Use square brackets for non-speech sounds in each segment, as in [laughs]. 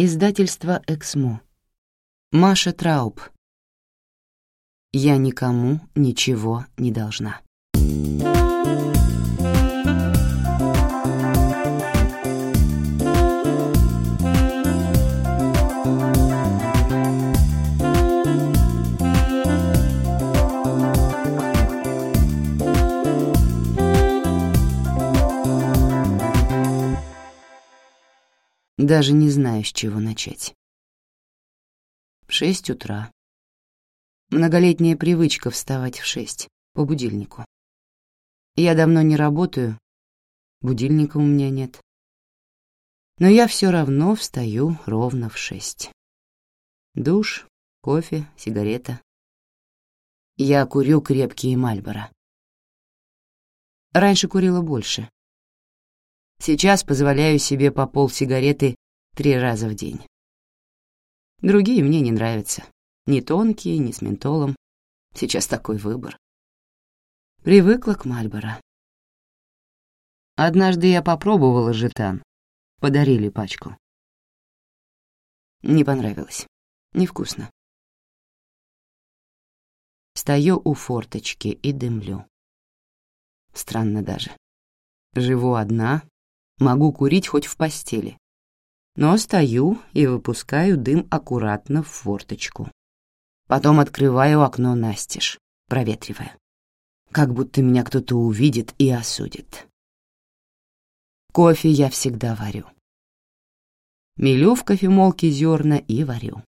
Издательство «Эксмо». Маша Трауб. Я никому ничего не должна. Даже не знаю, с чего начать. Шесть утра. Многолетняя привычка вставать в шесть по будильнику. Я давно не работаю, будильника у меня нет. Но я все равно встаю ровно в шесть. Душ, кофе, сигарета. Я курю крепкие Мальборо. Раньше курила больше, Сейчас позволяю себе по пол сигареты три раза в день. Другие мне не нравятся. Ни тонкие, ни с ментолом. Сейчас такой выбор. Привыкла к Мальборо. Однажды я попробовала жетан. Подарили пачку. Не понравилось. Невкусно. Стою у форточки и дымлю. Странно даже. Живу одна, Могу курить хоть в постели. Но стою и выпускаю дым аккуратно в форточку. Потом открываю окно настежь, проветривая. Как будто меня кто-то увидит и осудит. Кофе я всегда варю. Мелю в кофемолке зерна и варю.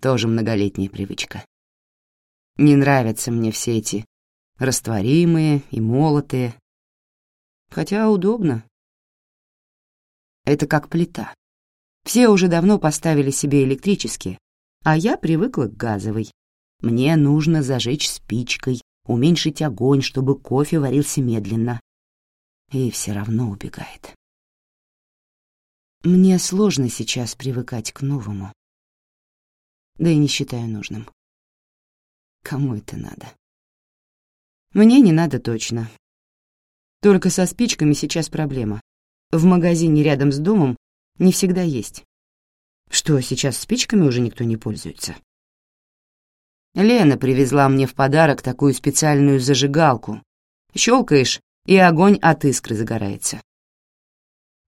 Тоже многолетняя привычка. Не нравятся мне все эти растворимые и молотые. Хотя удобно, это как плита. Все уже давно поставили себе электрические, а я привыкла к газовой. Мне нужно зажечь спичкой, уменьшить огонь, чтобы кофе варился медленно. И все равно убегает. Мне сложно сейчас привыкать к новому. Да и не считаю нужным. Кому это надо? Мне не надо точно. Только со спичками сейчас проблема в магазине рядом с домом не всегда есть. Что, сейчас спичками уже никто не пользуется? Лена привезла мне в подарок такую специальную зажигалку. Щелкаешь, и огонь от искры загорается.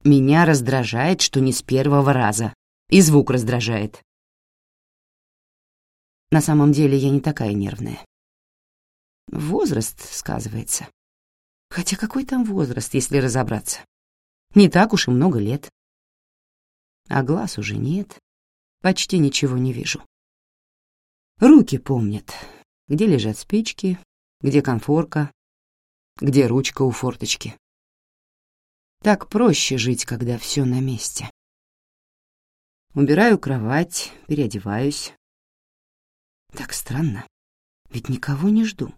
Меня раздражает, что не с первого раза, и звук раздражает. На самом деле я не такая нервная. Возраст сказывается. Хотя какой там возраст, если разобраться? Не так уж и много лет. А глаз уже нет. Почти ничего не вижу. Руки помнят, где лежат спички, где конфорка, где ручка у форточки. Так проще жить, когда все на месте. Убираю кровать, переодеваюсь. Так странно, ведь никого не жду.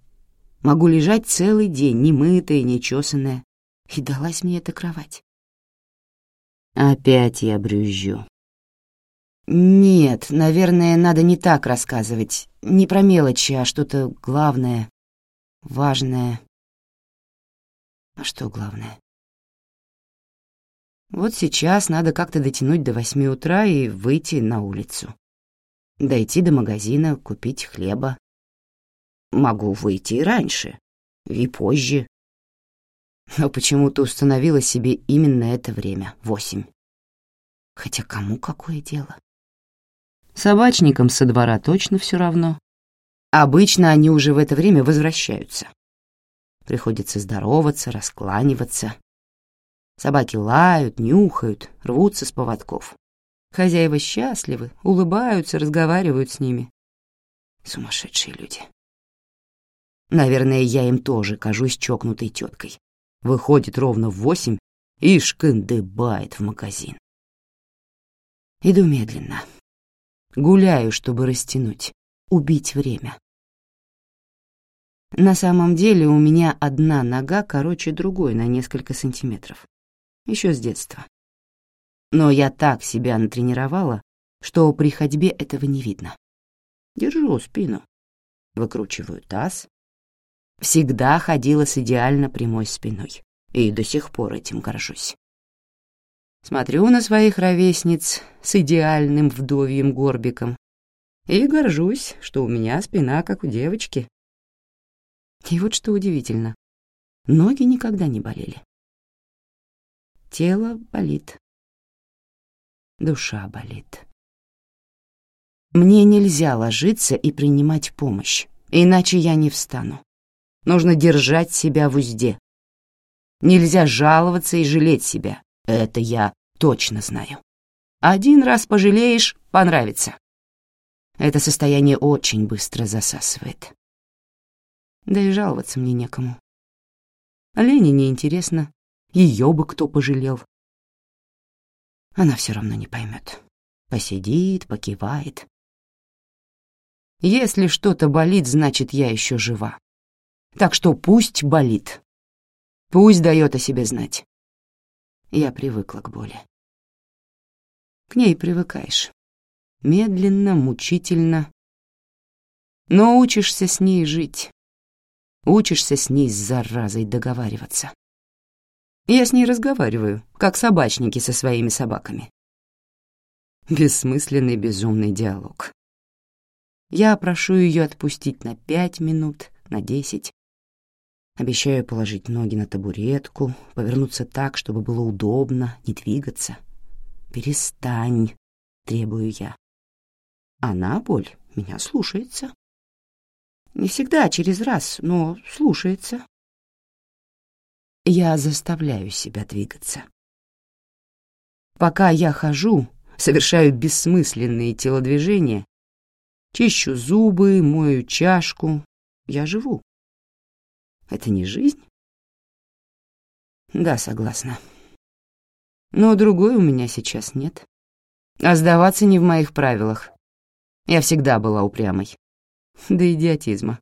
Могу лежать целый день, немытая, нечесанная, и далась мне эта кровать. Опять я брюзжу. Нет, наверное, надо не так рассказывать. Не про мелочи, а что-то главное, важное. А что главное? Вот сейчас надо как-то дотянуть до восьми утра и выйти на улицу. Дойти до магазина, купить хлеба. Могу выйти и раньше, и позже, но почему-то установила себе именно это время — восемь. Хотя кому какое дело? Собачникам со двора точно все равно. Обычно они уже в это время возвращаются. Приходится здороваться, раскланиваться. Собаки лают, нюхают, рвутся с поводков. Хозяева счастливы, улыбаются, разговаривают с ними. Сумасшедшие люди. Наверное, я им тоже кажусь чокнутой теткой выходит ровно в восемь и шкындыбает в магазин. Иду медленно. Гуляю, чтобы растянуть, убить время. На самом деле у меня одна нога короче другой на несколько сантиметров. Еще с детства. Но я так себя натренировала, что при ходьбе этого не видно. Держу спину, выкручиваю таз, всегда ходила с идеально прямой спиной, и до сих пор этим горжусь. Смотрю на своих ровесниц с идеальным вдовьим горбиком и горжусь, что у меня спина как у девочки. И вот что удивительно, ноги никогда не болели. Тело болит, душа болит. Мне нельзя ложиться и принимать помощь, иначе я не встану. Нужно держать себя в узде. Нельзя жаловаться и жалеть себя. Это я точно знаю. Один раз пожалеешь — понравится. Это состояние очень быстро засасывает. Да и жаловаться мне некому. Лене неинтересно, ее бы кто пожалел. Она все равно не поймет. Посидит, покивает. Если что-то болит, значит, я еще жива. Так что пусть болит. Пусть дает о себе знать. Я привыкла к боли. К ней привыкаешь. Медленно, мучительно. Но учишься с ней жить. Учишься с ней с заразой договариваться. Я с ней разговариваю, как собачники со своими собаками. Бессмысленный безумный диалог. Я прошу ее отпустить на пять минут, на десять, Обещаю положить ноги на табуретку, повернуться так, чтобы было удобно, не двигаться. «Перестань», — требую я. Она, боль, меня слушается. Не всегда, через раз, но слушается. Я заставляю себя двигаться. Пока я хожу, совершаю бессмысленные телодвижения, чищу зубы, мою чашку, я живу. Это не жизнь? Да, согласна. Но другой у меня сейчас нет. А сдаваться не в моих правилах. Я всегда была упрямой. До идиотизма.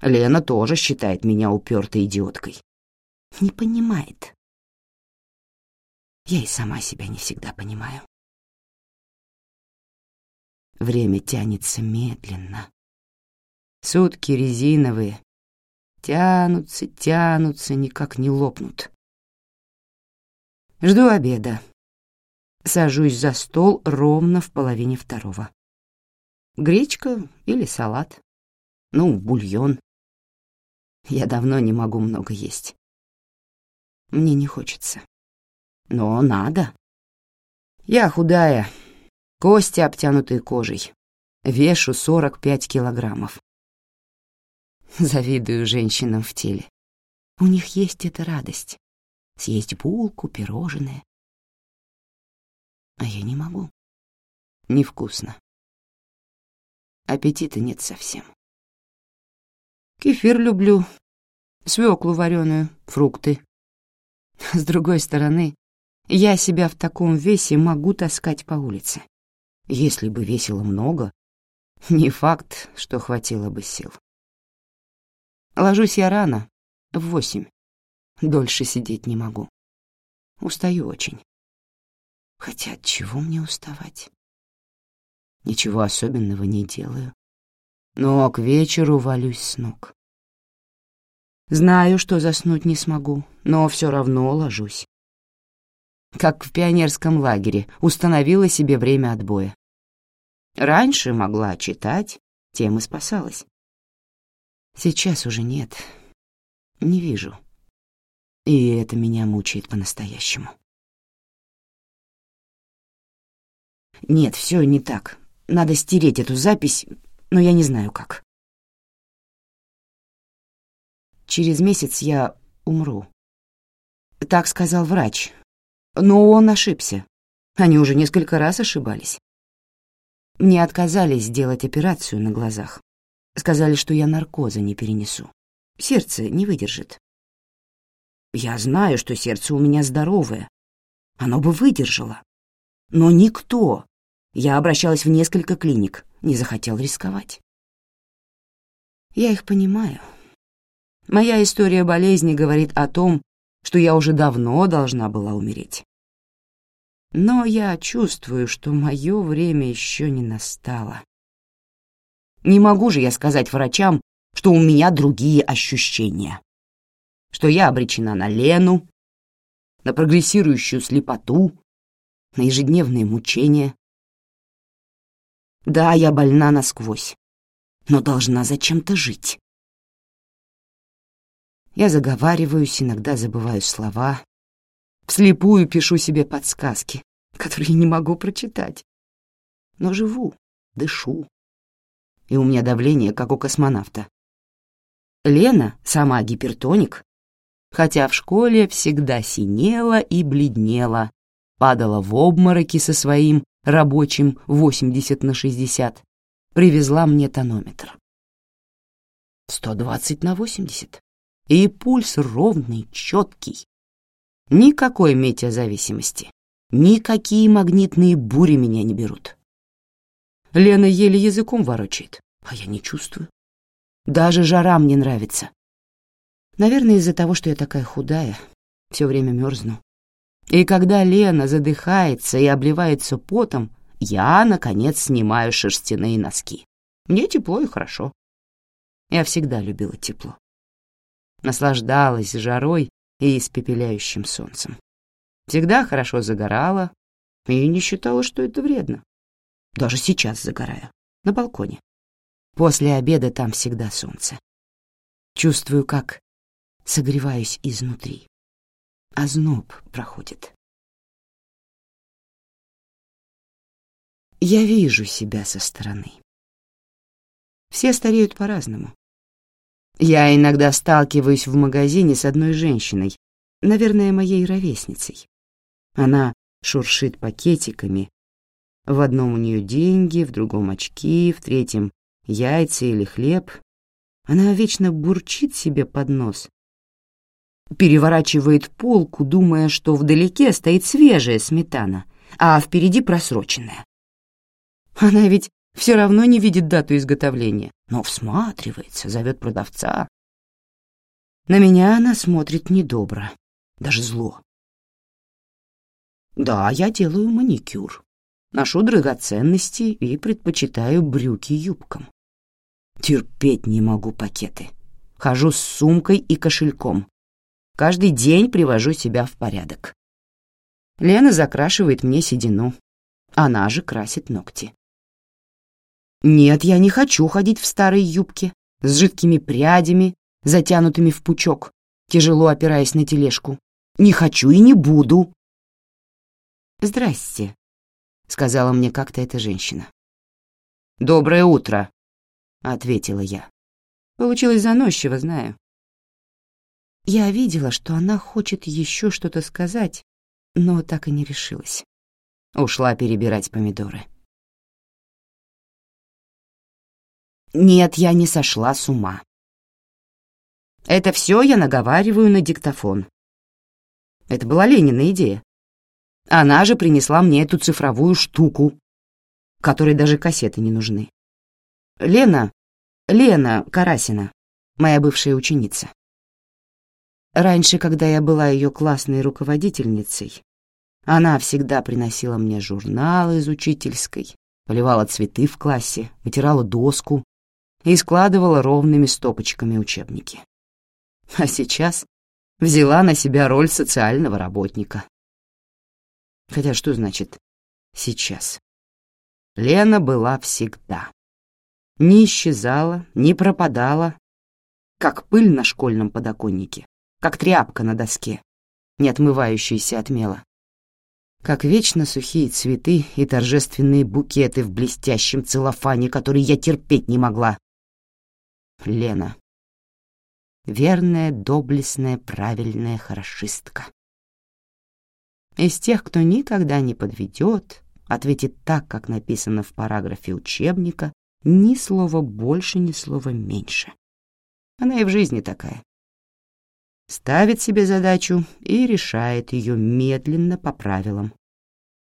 Лена тоже считает меня упертой идиоткой. Не понимает. Я и сама себя не всегда понимаю. Время тянется медленно. Сутки резиновые, Тянутся, тянутся, никак не лопнут. Жду обеда. Сажусь за стол ровно в половине второго. Гречка или салат. Ну, бульон. Я давно не могу много есть. Мне не хочется. Но надо. Я худая, кости обтянутые кожей. Вешу 45 килограммов. [laughs] Завидую женщинам в теле. У них есть эта радость. Съесть булку, пирожное. А я не могу. Невкусно. Аппетита нет совсем. Кефир люблю, свеклу вареную, фрукты. С другой стороны, я себя в таком весе могу таскать по улице. Если бы весило много, [laughs] не факт, что хватило бы сил. Ложусь я рано, в восемь. Дольше сидеть не могу. Устаю очень. Хотя от чего мне уставать? Ничего особенного не делаю. Но к вечеру валюсь с ног. Знаю, что заснуть не смогу, но все равно ложусь. Как в пионерском лагере, установила себе время отбоя. Раньше могла читать, тем и спасалась. Сейчас уже нет. Не вижу. И это меня мучает по-настоящему. Нет, все не так. Надо стереть эту запись, но я не знаю как. Через месяц я умру. Так сказал врач. Но он ошибся. Они уже несколько раз ошибались. Мне отказались сделать операцию на глазах. Сказали, что я наркоза не перенесу. Сердце не выдержит. Я знаю, что сердце у меня здоровое. Оно бы выдержало. Но никто, я обращалась в несколько клиник, не захотел рисковать. Я их понимаю. Моя история болезни говорит о том, что я уже давно должна была умереть. Но я чувствую, что мое время еще не настало. Не могу же я сказать врачам, что у меня другие ощущения. Что я обречена на Лену. на прогрессирующую слепоту, на ежедневные мучения. Да, я больна насквозь, но должна зачем-то жить. Я заговариваюсь, иногда забываю слова, вслепую пишу себе подсказки, которые не могу прочитать. Но живу, дышу, и у меня давление, как у космонавта. Лена сама гипертоник, хотя в школе всегда синела и бледнела, падала в обмороки со своим рабочим 80 на 60, привезла мне тонометр. 120 на 80. И пульс ровный, четкий. Никакой метеозависимости. Никакие магнитные бури меня не берут. Лена еле языком ворочает, а я не чувствую. Даже жара мне нравится. Наверное, из-за того, что я такая худая, все время мерзну. И когда Лена задыхается и обливается потом, я, наконец, снимаю шерстяные носки. Мне тепло и хорошо. Я всегда любила тепло. Наслаждалась жарой и испепеляющим солнцем. Всегда хорошо загорала и не считала, что это вредно. Даже сейчас загораю, на балконе. После обеда там всегда солнце. Чувствую, как согреваюсь изнутри. А зноб проходит. Я вижу себя со стороны. Все стареют по-разному. Я иногда сталкиваюсь в магазине с одной женщиной, наверное, моей ровесницей. Она шуршит пакетиками, в одном у нее деньги, в другом очки, в третьем яйца или хлеб. Она вечно бурчит себе под нос. Переворачивает полку, думая, что вдалеке стоит свежая сметана, а впереди просроченная. Она ведь все равно не видит дату изготовления, но всматривается, зовет продавца. На меня она смотрит недобро, даже зло. Да, я делаю маникюр ношу драгоценности и предпочитаю брюки юбкам. Терпеть не могу пакеты. Хожу с сумкой и кошельком. Каждый день привожу себя в порядок. Лена закрашивает мне седину. Она же красит ногти. Нет, я не хочу ходить в старой юбке с жидкими прядями, затянутыми в пучок, тяжело опираясь на тележку. Не хочу и не буду. Здрасте, — сказала мне как-то эта женщина. «Доброе утро», — ответила я. Получилось заносчиво, знаю. Я видела, что она хочет еще что-то сказать, но так и не решилась. Ушла перебирать помидоры. Нет, я не сошла с ума. Это все я наговариваю на диктофон. Это была Ленина идея. Она же принесла мне эту цифровую штуку, которой даже кассеты не нужны. Лена, Лена Карасина, моя бывшая ученица. Раньше, когда я была ее классной руководительницей, она всегда приносила мне журналы из учительской, поливала цветы в классе, вытирала доску и складывала ровными стопочками учебники. А сейчас взяла на себя роль социального работника. Хотя что значит «сейчас»? Лена была всегда. Не исчезала, не пропадала, как пыль на школьном подоконнике, как тряпка на доске, не отмывающаяся от мела, как вечно сухие цветы и торжественные букеты в блестящем целлофане, который я терпеть не могла. Лена. Верная, доблестная, правильная хорошистка. Из тех, кто никогда не подведет, ответит так, как написано в параграфе учебника, ни слова больше, ни слова меньше. Она и в жизни такая. Ставит себе задачу и решает ее медленно по правилам.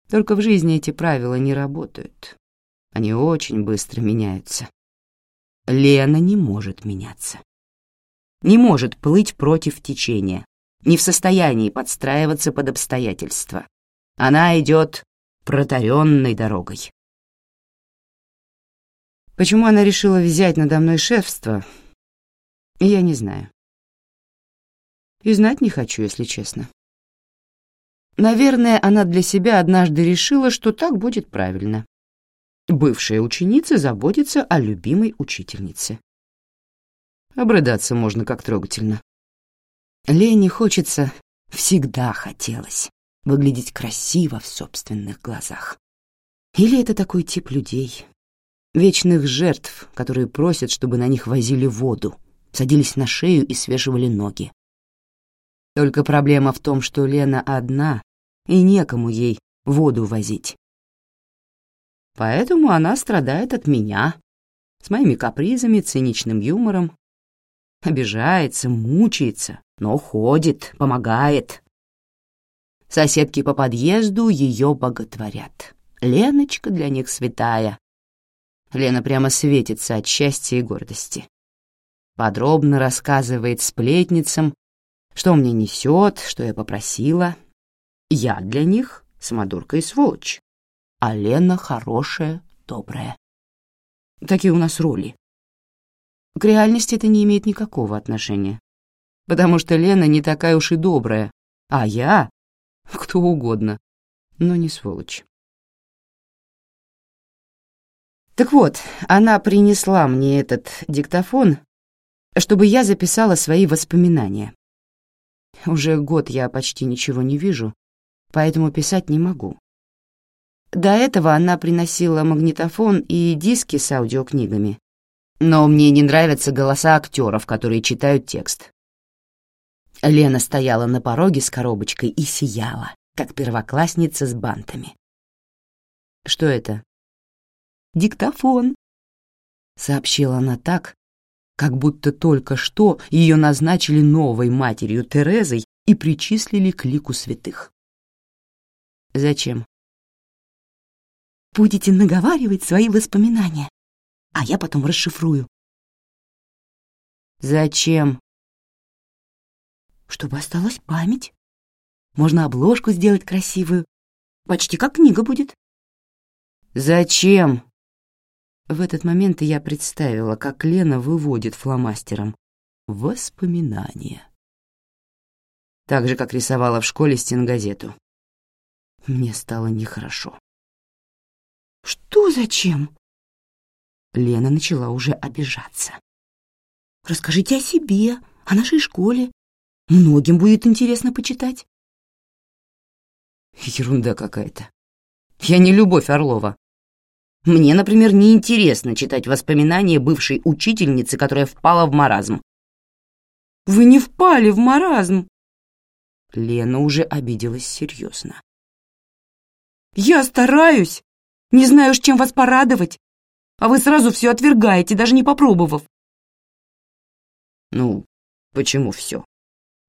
Только в жизни эти правила не работают. Они очень быстро меняются. Лена не может меняться. Не может плыть против течения, не в состоянии подстраиваться под обстоятельства. Она идет протаренной дорогой. Почему она решила взять надо мной шефство, я не знаю. И знать не хочу, если честно. Наверное, она для себя однажды решила, что так будет правильно. Бывшая ученица заботится о любимой учительнице. Обрыдаться можно как трогательно. Лене хочется, всегда хотелось, выглядеть красиво в собственных глазах. Или это такой тип людей, вечных жертв, которые просят, чтобы на них возили воду, садились на шею и свешивали ноги. Только проблема в том, что Лена одна, и некому ей воду возить. Поэтому она страдает от меня, с моими капризами, циничным юмором. Обижается, мучается, но ходит, помогает. Соседки по подъезду ее боготворят. Леночка для них святая. Лена прямо светится от счастья и гордости. Подробно рассказывает сплетницам, что мне несет, что я попросила. Я для них самодурка и сволочь, а Лена хорошая, добрая. Такие у нас роли. К реальности это не имеет никакого отношения, потому что Лена не такая уж и добрая, а я — кто угодно, но не сволочь. Так вот, она принесла мне этот диктофон, чтобы я записала свои воспоминания. Уже год я почти ничего не вижу, поэтому писать не могу. До этого она приносила магнитофон и диски с аудиокнигами, но мне не нравятся голоса актеров, которые читают текст. Лена стояла на пороге с коробочкой и сияла, как первоклассница с бантами. «Что это?» диктофон», — сообщила она так, как будто только что ее назначили новой матерью Терезой и причислили к лику святых. «Зачем?» «Будете наговаривать свои воспоминания, а я потом расшифрую». «Зачем?» «Чтобы осталась память. Можно обложку сделать красивую. Почти как книга будет». «Зачем?» В этот момент я представила, как Лена выводит фломастером воспоминания. Так же, как рисовала в школе стенгазету. Мне стало нехорошо. «Что зачем?» Лена начала уже обижаться. «Расскажите о себе, о нашей школе. Многим будет интересно почитать». Ерунда какая-то. Я не Любовь Орлова. Мне, например, неинтересно читать воспоминания бывшей учительницы, которая впала в маразм. «Вы не впали в маразм!» Лена уже обиделась серьезно. «Я стараюсь! Не знаю, с чем вас порадовать, а вы сразу все отвергаете, даже не попробовав». «Ну, почему все?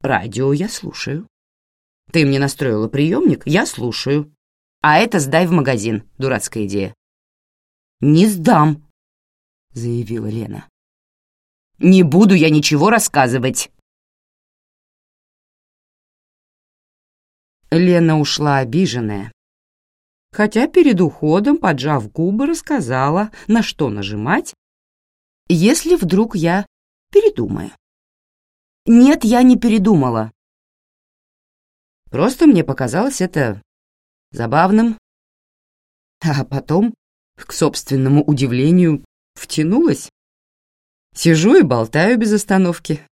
Радио я слушаю. Ты мне настроила приемник, я слушаю. А это сдай в магазин, дурацкая идея. «Не сдам», — заявила Лена. «Не буду я ничего рассказывать». Лена ушла обиженная, хотя перед уходом, поджав губы, рассказала, на что нажимать, если вдруг я передумаю. Нет, я не передумала. Просто мне показалось это забавным. А потом к собственному удивлению, втянулась. Сижу и болтаю без остановки.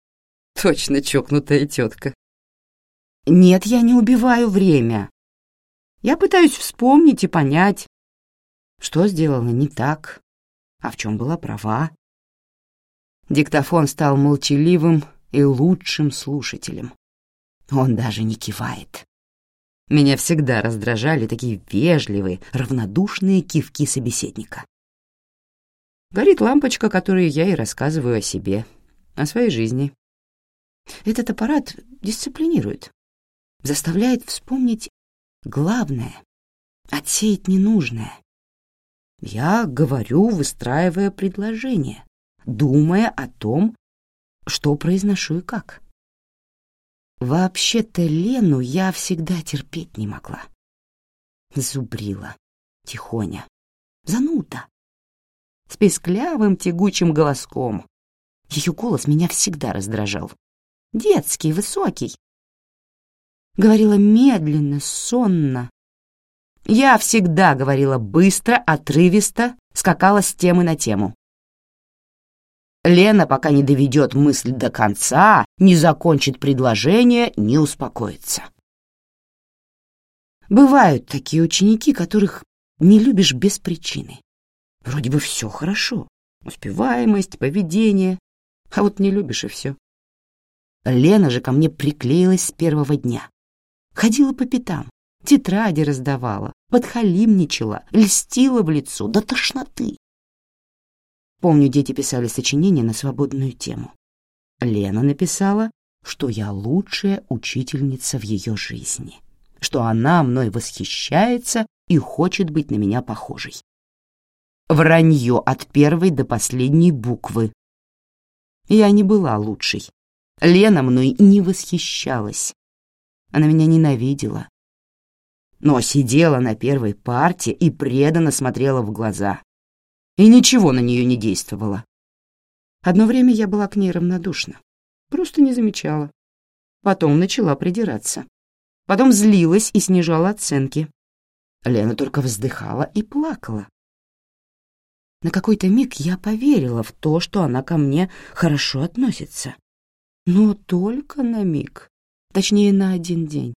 Точно чокнутая тетка. Нет, я не убиваю время. Я пытаюсь вспомнить и понять, что сделала не так, а в чем была права. Диктофон стал молчаливым и лучшим слушателем. Он даже не кивает. Меня всегда раздражали такие вежливые, равнодушные кивки собеседника. Горит лампочка, которой я и рассказываю о себе, о своей жизни. Этот аппарат дисциплинирует, заставляет вспомнить главное, отсеять ненужное. Я говорю, выстраивая предложение, думая о том, что произношу и как. Вообще-то Лену я всегда терпеть не могла. Зубрила, тихоня, зануда, с песклявым тягучим голоском. Ее голос меня всегда раздражал. Детский, высокий. говорила медленно, сонно. Я всегда говорила быстро, отрывисто, скакала с темы на тему. Лена, пока не доведет мысль до конца, не закончит предложение, не успокоится. Бывают такие ученики, которых не любишь без причины. Вроде бы все хорошо. Успеваемость, поведение. А вот не любишь и все. Лена же ко мне приклеилась с первого дня. Ходила по пятам, тетради раздавала, подхалимничала, льстила в лицо до тошноты. Помню, дети писали сочинения на свободную тему. Лена написала, что я лучшая учительница в ее жизни, что она мной восхищается и хочет быть на меня похожей. Вранье от первой до последней буквы. Я не была лучшей. Лена мной не восхищалась. Она меня ненавидела. Но сидела на первой парте и преданно смотрела в глаза. И ничего на нее не действовало. Одно время я была к ней равнодушна. Просто не замечала. Потом начала придираться. Потом злилась и снижала оценки. Лена только вздыхала и плакала. На какой-то миг я поверила в то, что она ко мне хорошо относится. Но только на миг, точнее, на один день.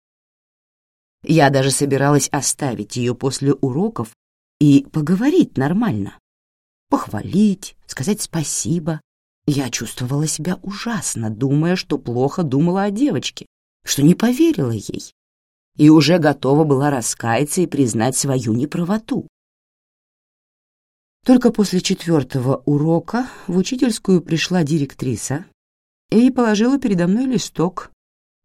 Я даже собиралась оставить ее после уроков и поговорить нормально. Похвалить, сказать спасибо. Я чувствовала себя ужасно, думая, что плохо думала о девочке, что не поверила ей и уже готова была раскаяться и признать свою неправоту. Только после четвертого урока в учительскую пришла директриса и положила передо мной листок,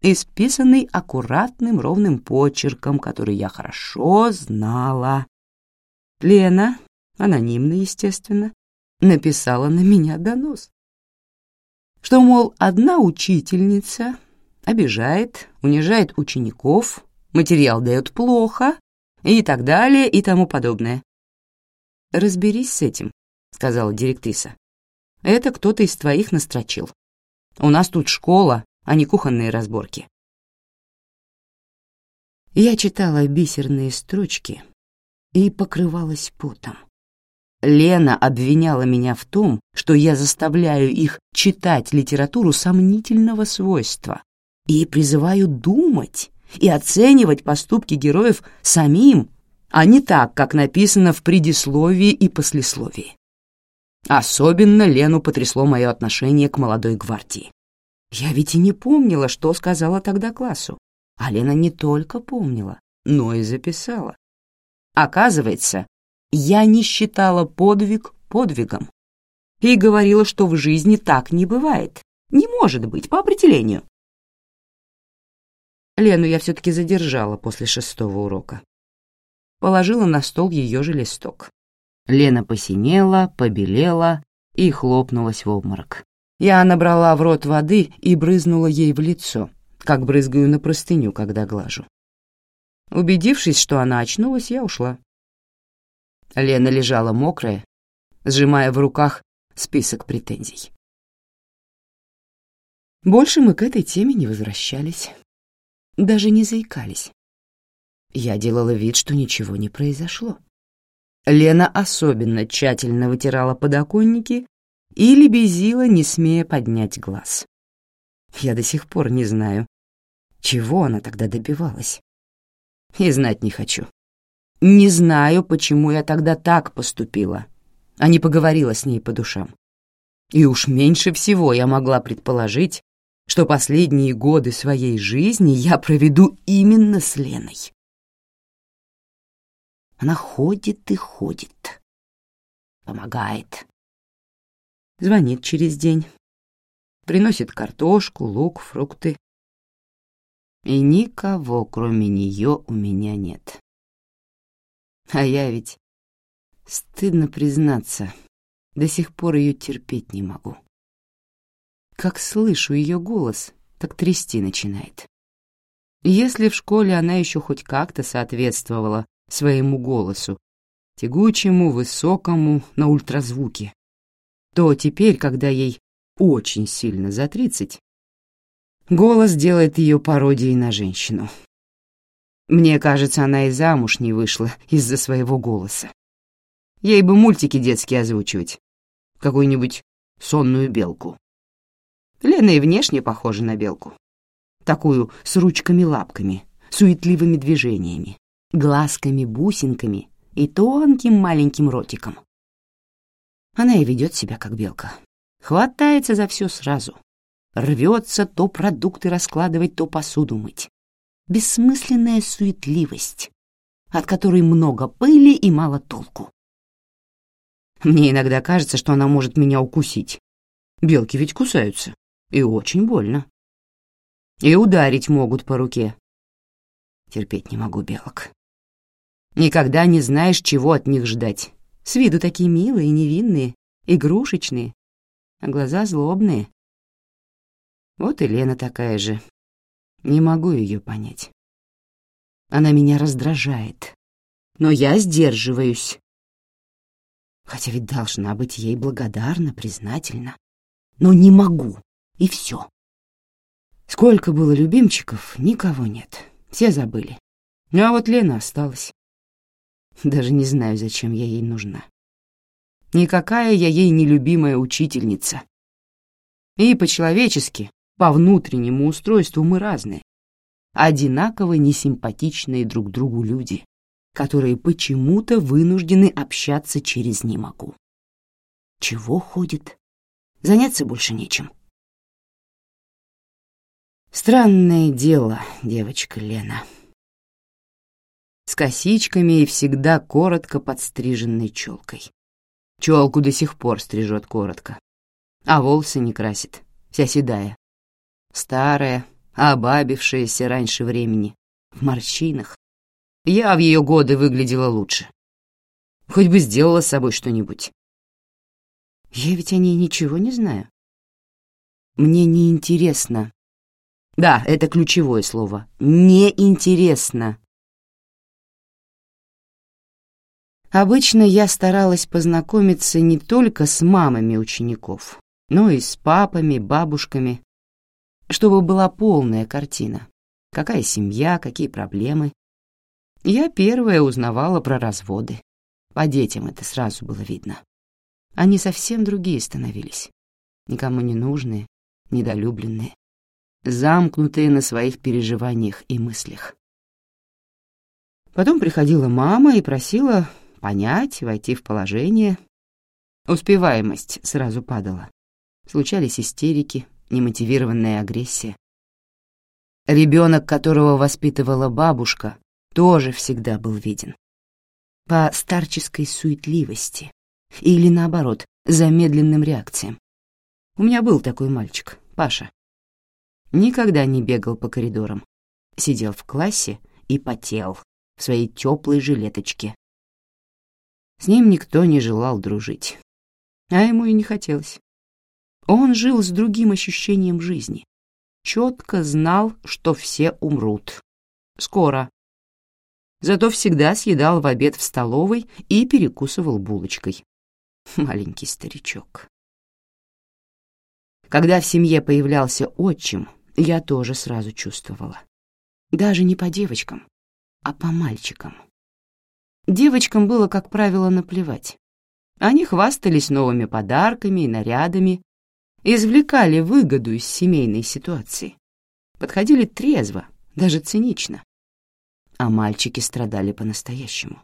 исписанный аккуратным ровным почерком, который я хорошо знала. Лена, анонимно, естественно, написала на меня донос. Что, мол, одна учительница обижает, унижает учеников, материал дает плохо и так далее и тому подобное. «Разберись с этим», — сказала директриса. «Это кто-то из твоих настрочил. У нас тут школа, а не кухонные разборки». Я читала бисерные строчки и покрывалась потом. Лена обвиняла меня в том, что я заставляю их читать литературу сомнительного свойства и призываю думать и оценивать поступки героев самим, а не так, как написано в предисловии и послесловии. Особенно Лену потрясло мое отношение к молодой гвардии. Я ведь и не помнила, что сказала тогда классу. А Лена не только помнила, но и записала. Оказывается, я не считала подвиг подвигом и говорила, что в жизни так не бывает, не может быть по определению. Лену я все-таки задержала после шестого урока положила на стол ее же листок. Лена посинела, побелела и хлопнулась в обморок. Я набрала в рот воды и брызнула ей в лицо, как брызгаю на простыню, когда глажу. Убедившись, что она очнулась, я ушла. Лена лежала мокрая, сжимая в руках список претензий. Больше мы к этой теме не возвращались, даже не заикались. Я делала вид, что ничего не произошло. Лена особенно тщательно вытирала подоконники и лебезила, не смея поднять глаз. Я до сих пор не знаю, чего она тогда добивалась. И знать не хочу. Не знаю, почему я тогда так поступила, а не поговорила с ней по душам. И уж меньше всего я могла предположить, что последние годы своей жизни я проведу именно с Леной. Она ходит и ходит. Помогает. Звонит через день. Приносит картошку, лук, фрукты. И никого, кроме нее, у меня нет. А я ведь, стыдно признаться, до сих пор ее терпеть не могу. Как слышу ее голос, так трясти начинает. Если в школе она еще хоть как-то соответствовала своему голосу, тягучему, высокому, на ультразвуке, то теперь, когда ей очень сильно за тридцать, Голос делает ее пародией на женщину. Мне кажется, она и замуж не вышла из-за своего голоса. Ей бы мультики детские озвучивать. Какую-нибудь сонную белку. Лена и внешне похожа на белку. Такую с ручками-лапками, суетливыми движениями, глазками-бусинками и тонким маленьким ротиком. Она и ведет себя как белка. Хватается за все сразу. Рвется то продукты раскладывать, то посуду мыть. Бессмысленная суетливость, от которой много пыли и мало толку. Мне иногда кажется, что она может меня укусить. Белки ведь кусаются, и очень больно. И ударить могут по руке. Терпеть не могу белок. Никогда не знаешь, чего от них ждать. С виду такие милые, невинные, игрушечные, а глаза злобные. Вот и Лена такая же. Не могу ее понять. Она меня раздражает, но я сдерживаюсь. Хотя ведь должна быть ей благодарна, признательна. Но не могу, и все. Сколько было любимчиков, никого нет. Все забыли. А вот Лена осталась. Даже не знаю, зачем я ей нужна. Никакая я ей нелюбимая учительница. И по-человечески, по внутреннему устройству мы разные. Одинаково несимпатичные друг другу люди, которые почему-то вынуждены общаться через «не могу». Чего ходит? Заняться больше нечем. Странное дело, девочка Лена с косичками и всегда коротко подстриженной челкой. Челку до сих пор стрижет коротко, а волосы не красит, вся седая. Старая, обабившаяся раньше времени, в морщинах. Я в ее годы выглядела лучше. Хоть бы сделала с собой что-нибудь. Я ведь о ней ничего не знаю. Мне не интересно. Да, это ключевое слово. Неинтересно Обычно я старалась познакомиться не только с мамами учеников, но и с папами, бабушками, чтобы была полная картина. Какая семья, какие проблемы. Я первая узнавала про разводы. По детям это сразу было видно. Они совсем другие становились. Никому не нужные, недолюбленные, замкнутые на своих переживаниях и мыслях. Потом приходила мама и просила понять, войти в положение. Успеваемость сразу падала. Случались истерики, немотивированная агрессия. Ребенок, которого воспитывала бабушка, тоже всегда был виден. По старческой суетливости или, наоборот, замедленным реакциям. У меня был такой мальчик, Паша. Никогда не бегал по коридорам. Сидел в классе и потел в своей теплой жилеточке с ним никто не желал дружить. А ему и не хотелось. Он жил с другим ощущением жизни. Четко знал, что все умрут. Скоро. Зато всегда съедал в обед в столовой и перекусывал булочкой. Маленький старичок. Когда в семье появлялся отчим, я тоже сразу чувствовала. Даже не по девочкам, а по мальчикам. Девочкам было, как правило, наплевать. Они хвастались новыми подарками и нарядами, извлекали выгоду из семейной ситуации, подходили трезво, даже цинично. А мальчики страдали по-настоящему,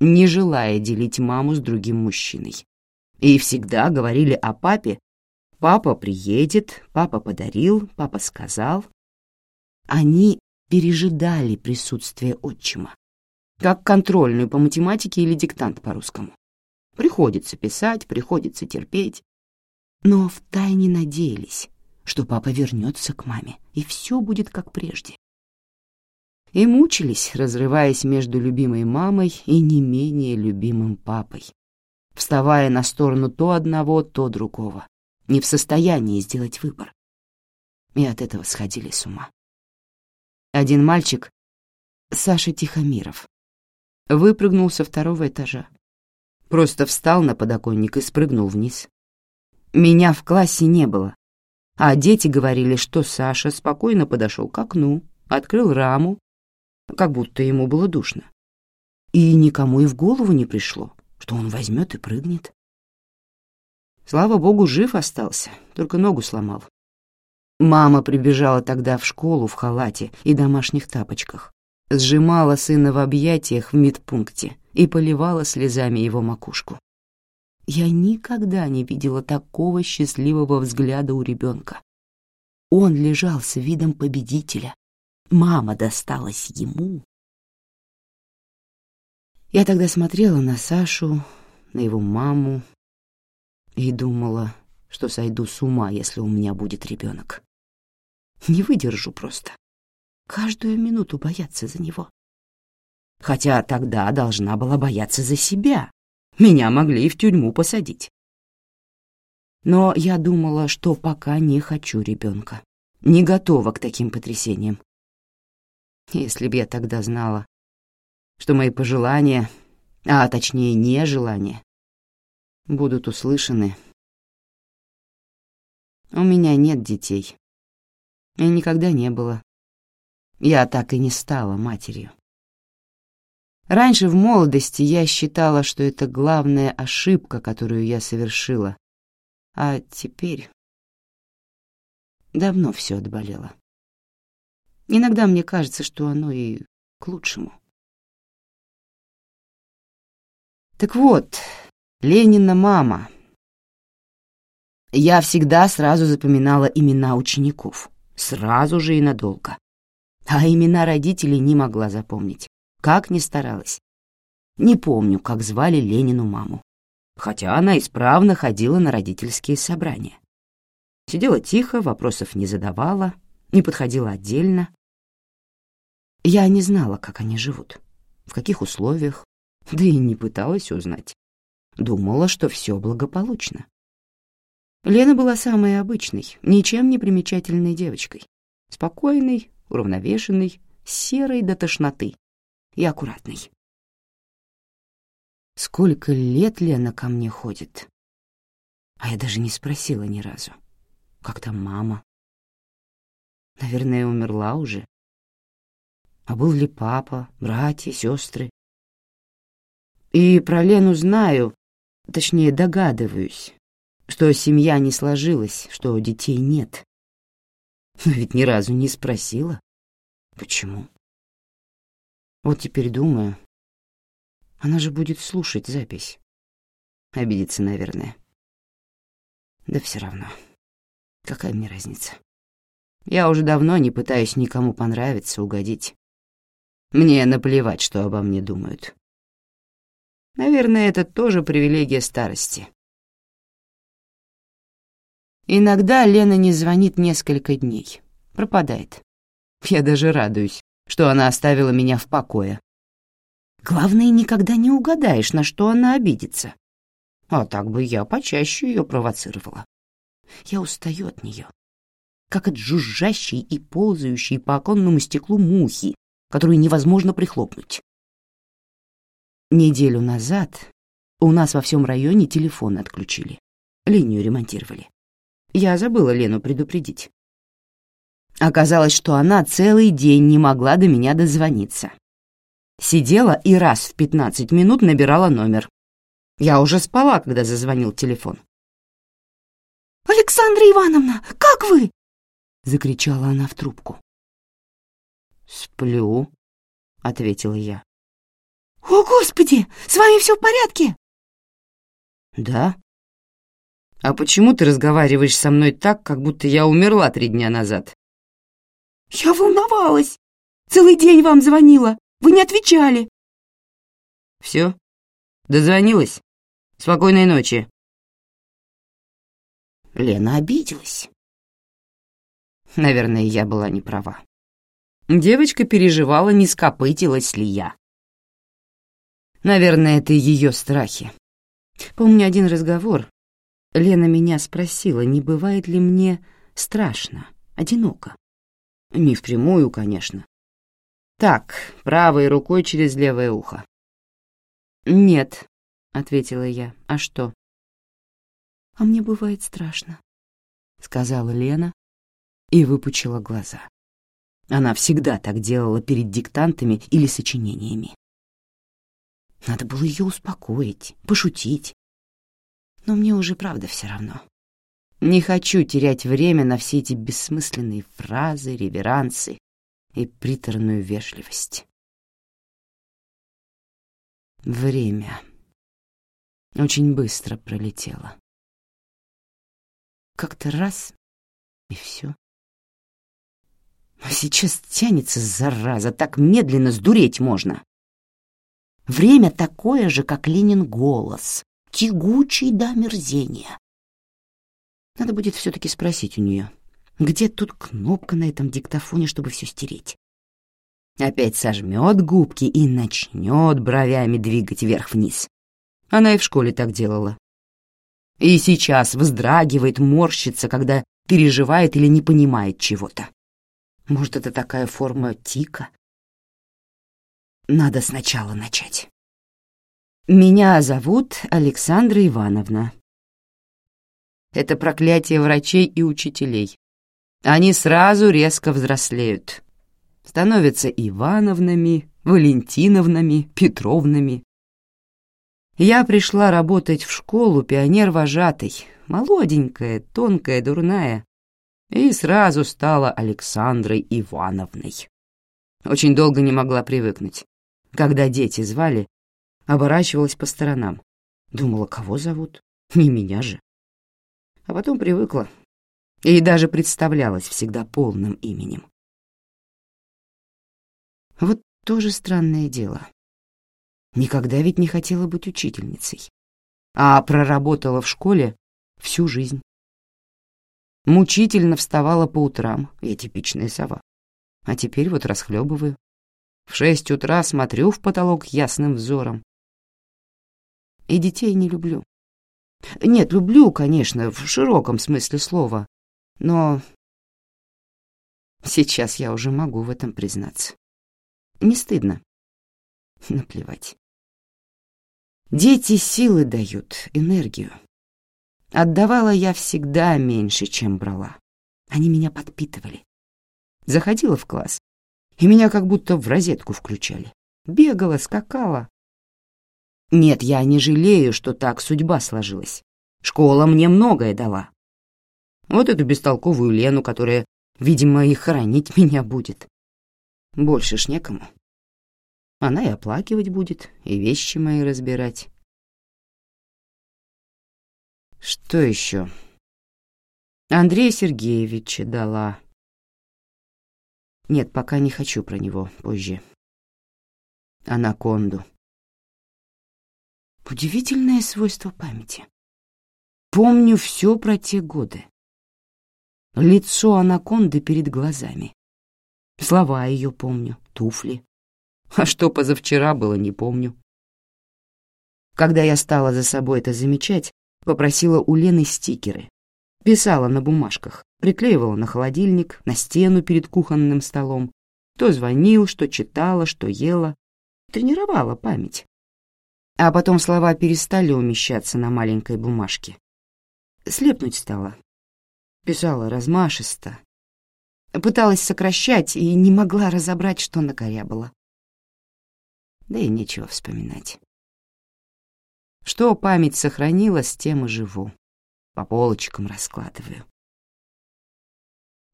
не желая делить маму с другим мужчиной. И всегда говорили о папе «папа приедет», «папа подарил», «папа сказал». Они пережидали присутствие отчима, как контрольную по математике или диктант по-русскому. Приходится писать, приходится терпеть. Но втайне надеялись, что папа вернется к маме, и все будет как прежде. И мучились, разрываясь между любимой мамой и не менее любимым папой, вставая на сторону то одного, то другого, не в состоянии сделать выбор. И от этого сходили с ума. Один мальчик, Саша Тихомиров, выпрыгнул со второго этажа. Просто встал на подоконник и спрыгнул вниз. Меня в классе не было. А дети говорили, что Саша спокойно подошел к окну, открыл раму, как будто ему было душно. И никому и в голову не пришло, что он возьмет и прыгнет. Слава богу, жив остался, только ногу сломал. Мама прибежала тогда в школу в халате и домашних тапочках, сжимала сына в объятиях в медпункте и поливала слезами его макушку. Я никогда не видела такого счастливого взгляда у ребенка. Он лежал с видом победителя. Мама досталась ему. Я тогда смотрела на Сашу, на его маму, и думала, что сойду с ума, если у меня будет ребенок. Не выдержу просто. Каждую минуту бояться за него. Хотя тогда должна была бояться за себя. Меня могли и в тюрьму посадить. Но я думала, что пока не хочу ребенка. Не готова к таким потрясениям. Если б я тогда знала, что мои пожелания, а точнее нежелания, будут услышаны. У меня нет детей. И никогда не было. Я так и не стала матерью. Раньше в молодости я считала, что это главная ошибка, которую я совершила. А теперь давно все отболело. Иногда мне кажется, что оно и к лучшему. Так вот, Ленина мама. Я всегда сразу запоминала имена учеников, сразу же и надолго. А имена родителей не могла запомнить, как ни старалась. Не помню, как звали Ленину маму, хотя она исправно ходила на родительские собрания. Сидела тихо, вопросов не задавала, не подходила отдельно. Я не знала, как они живут, в каких условиях, да и не пыталась узнать. Думала, что все благополучно. Лена была самой обычной, ничем не примечательной девочкой. Спокойной, уравновешенной, серой до тошноты и аккуратной. Сколько лет Лена ко мне ходит? А я даже не спросила ни разу. Как там мама? Наверное, умерла уже. А был ли папа, братья, сестры? И про Лену знаю, Точнее, догадываюсь, что семья не сложилась, что детей нет. Но ведь ни разу не спросила, почему. Вот теперь думаю, она же будет слушать запись. Обидится, наверное. Да все равно. Какая мне разница? Я уже давно не пытаюсь никому понравиться, угодить. Мне наплевать, что обо мне думают. Наверное, это тоже привилегия старости. Иногда Лена не звонит несколько дней, пропадает. Я даже радуюсь, что она оставила меня в покое. Главное, никогда не угадаешь, на что она обидится. А так бы я почаще ее провоцировала. Я устаю от нее, как от жужжащей и ползающей по оконному стеклу мухи, которую невозможно прихлопнуть. Неделю назад у нас во всем районе телефон отключили. Линию ремонтировали. Я забыла Лену предупредить. Оказалось, что она целый день не могла до меня дозвониться. Сидела и раз в пятнадцать минут набирала номер. Я уже спала, когда зазвонил телефон. «Александра Ивановна, как вы?» — закричала она в трубку. «Сплю», — ответила я. «О, Господи! С вами все в порядке?» «Да». «А почему ты разговариваешь со мной так, как будто я умерла три дня назад?» «Я волновалась. Целый день вам звонила. Вы не отвечали». «Все? Дозвонилась? Спокойной ночи». Лена обиделась. Наверное, я была не права. Девочка переживала, не скопытилась ли я. Наверное, это ее страхи. Помню один разговор. Лена меня спросила, не бывает ли мне страшно, одиноко. Не впрямую, конечно. Так, правой рукой через левое ухо. «Нет», — ответила я. «А что?» «А мне бывает страшно. — сказала Лена и выпучила глаза. Она всегда так делала перед диктантами или сочинениями. Надо было ее успокоить, пошутить. Но мне уже правда все равно. Не хочу терять время на все эти бессмысленные фразы, реверансы и приторную вежливость. Время очень быстро пролетело. Как-то раз — и все. А сейчас тянется, зараза, так медленно сдуреть можно. Время такое же, как Ленин голос, тягучий до мерзения. Надо будет все-таки спросить у нее, где тут кнопка на этом диктофоне, чтобы все стереть. Опять сожмет губки и начнет бровями двигать вверх-вниз. Она и в школе так делала. И сейчас вздрагивает, морщится, когда переживает или не понимает чего-то. Может, это такая форма тика? Надо сначала начать. Меня зовут Александра Ивановна. Это проклятие врачей и учителей. Они сразу резко взрослеют. Становятся Ивановнами, Валентиновнами, Петровнами. Я пришла работать в школу пионер-вожатой, молоденькая, тонкая, дурная, и сразу стала Александрой Ивановной. Очень долго не могла привыкнуть. Когда дети звали, оборачивалась по сторонам. Думала, кого зовут? Не меня же. А потом привыкла и даже представлялась всегда полным именем. Вот тоже странное дело. Никогда ведь не хотела быть учительницей, а проработала в школе всю жизнь. Мучительно вставала по утрам, я типичная сова. А теперь вот расхлебываю. В шесть утра смотрю в потолок ясным взором. И детей не люблю. Нет, люблю, конечно, в широком смысле слова, но сейчас я уже могу в этом признаться. Не стыдно. Наплевать. Дети силы дают, энергию. Отдавала я всегда меньше, чем брала. Они меня подпитывали. Заходила в класс, и меня как будто в розетку включали. Бегала, скакала. Нет, я не жалею, что так судьба сложилась. Школа мне многое дала. Вот эту бестолковую Лену, которая, видимо, и хоронить меня будет. Больше ж некому. Она и оплакивать будет, и вещи мои разбирать. Что еще? Андрея Сергеевича дала. Нет, пока не хочу про него, позже. Анаконду. Удивительное свойство памяти. Помню все про те годы. Лицо анаконды перед глазами. Слова ее помню, туфли. А что позавчера было, не помню. Когда я стала за собой это замечать, попросила у Лены стикеры. Писала на бумажках, приклеивала на холодильник, на стену перед кухонным столом. То звонил, что читала, что ела. Тренировала память. А потом слова перестали умещаться на маленькой бумажке. Слепнуть стала. Писала размашисто. Пыталась сокращать и не могла разобрать, что накорябала. Да и нечего вспоминать. Что память сохранила, с тем и живу. По полочкам раскладываю.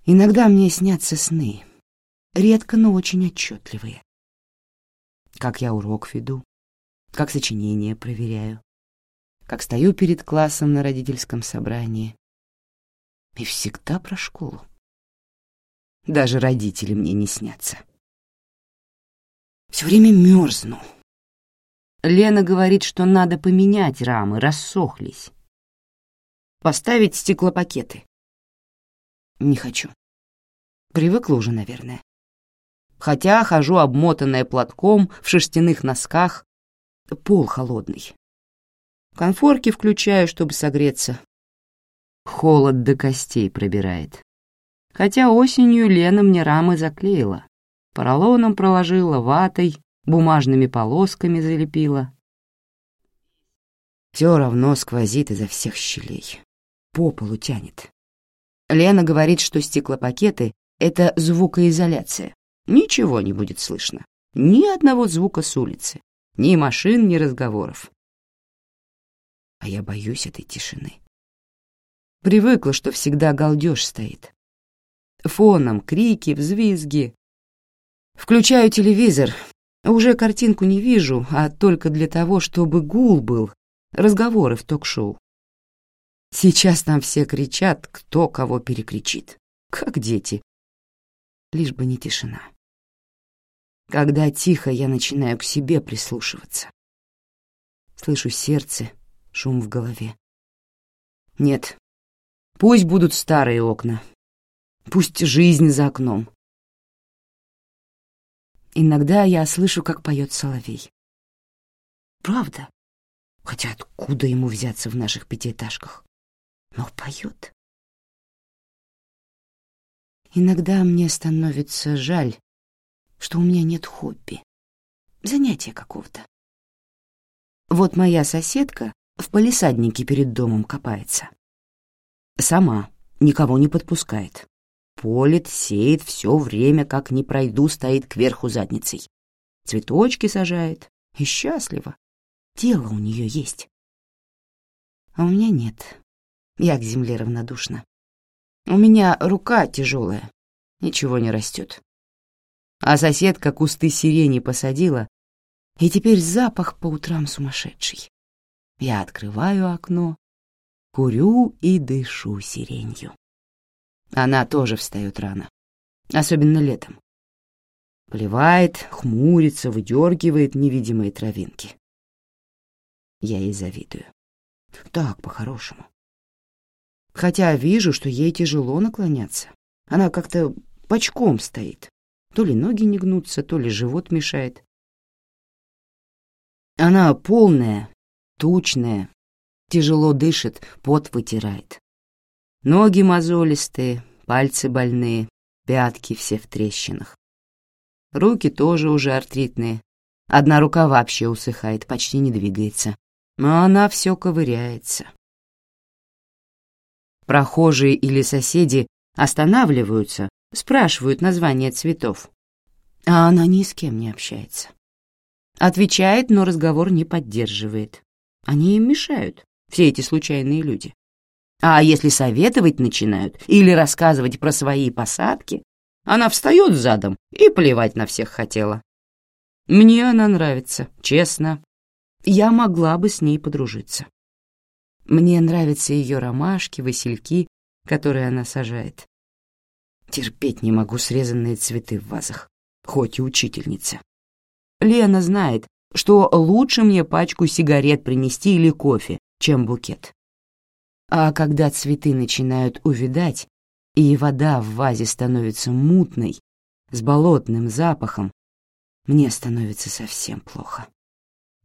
Иногда мне снятся сны, редко, но очень отчетливые. Как я урок веду, как сочинение проверяю, как стою перед классом на родительском собрании. И всегда про школу. Даже родители мне не снятся. Все время мерзну. Лена говорит, что надо поменять рамы, рассохлись. Поставить стеклопакеты. Не хочу. Привыкла уже, наверное. Хотя хожу обмотанная платком в шерстяных носках. Пол холодный. Конфорки включаю, чтобы согреться. Холод до костей пробирает. Хотя осенью Лена мне рамы заклеила. Поролоном проложила, ватой, бумажными полосками залепила. Все равно сквозит изо всех щелей. По полу тянет. Лена говорит, что стеклопакеты — это звукоизоляция. Ничего не будет слышно. Ни одного звука с улицы. Ни машин, ни разговоров. А я боюсь этой тишины. Привыкла, что всегда галдеж стоит. Фоном крики, взвизги. Включаю телевизор. Уже картинку не вижу, а только для того, чтобы гул был, разговоры в ток-шоу. Сейчас там все кричат, кто кого перекричит, как дети. Лишь бы не тишина. Когда тихо, я начинаю к себе прислушиваться. Слышу сердце, шум в голове. Нет, пусть будут старые окна, пусть жизнь за окном. Иногда я слышу, как поет соловей. Правда? Хотя откуда ему взяться в наших пятиэтажках? но поет. Иногда мне становится жаль, что у меня нет хобби, занятия какого-то. Вот моя соседка в палисаднике перед домом копается. Сама, никого не подпускает. Полит, сеет все время, как не пройду, стоит кверху задницей. Цветочки сажает и счастлива. Дело у нее есть. А у меня нет. Я к земле равнодушна. У меня рука тяжелая, ничего не растет. А соседка кусты сирени посадила, и теперь запах по утрам сумасшедший. Я открываю окно, курю и дышу сиренью. Она тоже встает рано, особенно летом. Плевает, хмурится, выдергивает невидимые травинки. Я ей завидую. Так, по-хорошему хотя вижу, что ей тяжело наклоняться. Она как-то бочком стоит. То ли ноги не гнутся, то ли живот мешает. Она полная, тучная, тяжело дышит, пот вытирает. Ноги мозолистые, пальцы больные, пятки все в трещинах. Руки тоже уже артритные. Одна рука вообще усыхает, почти не двигается. Но она все ковыряется. Прохожие или соседи останавливаются, спрашивают название цветов. А она ни с кем не общается. Отвечает, но разговор не поддерживает. Они им мешают, все эти случайные люди. А если советовать начинают или рассказывать про свои посадки, она встает задом и плевать на всех хотела. Мне она нравится, честно. Я могла бы с ней подружиться. Мне нравятся ее ромашки, васильки, которые она сажает. Терпеть не могу срезанные цветы в вазах, хоть и учительница. Лена знает, что лучше мне пачку сигарет принести или кофе, чем букет. А когда цветы начинают увядать, и вода в вазе становится мутной, с болотным запахом, мне становится совсем плохо.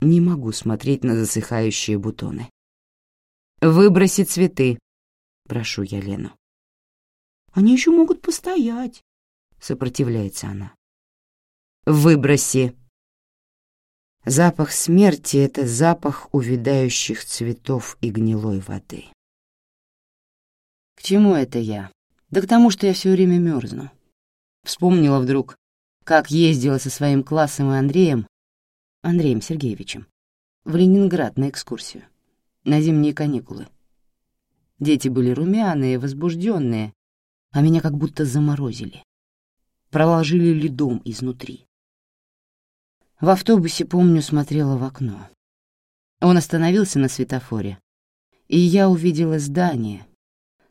Не могу смотреть на засыхающие бутоны. «Выброси цветы», — прошу я Лену. «Они еще могут постоять», — сопротивляется она. «Выброси». Запах смерти — это запах увядающих цветов и гнилой воды. К чему это я? Да к тому, что я все время мерзну. Вспомнила вдруг, как ездила со своим классом и Андреем, Андреем Сергеевичем, в Ленинград на экскурсию на зимние каникулы. Дети были румяные, возбужденные, а меня как будто заморозили. Проложили льдом изнутри. В автобусе, помню, смотрела в окно. Он остановился на светофоре, и я увидела здание,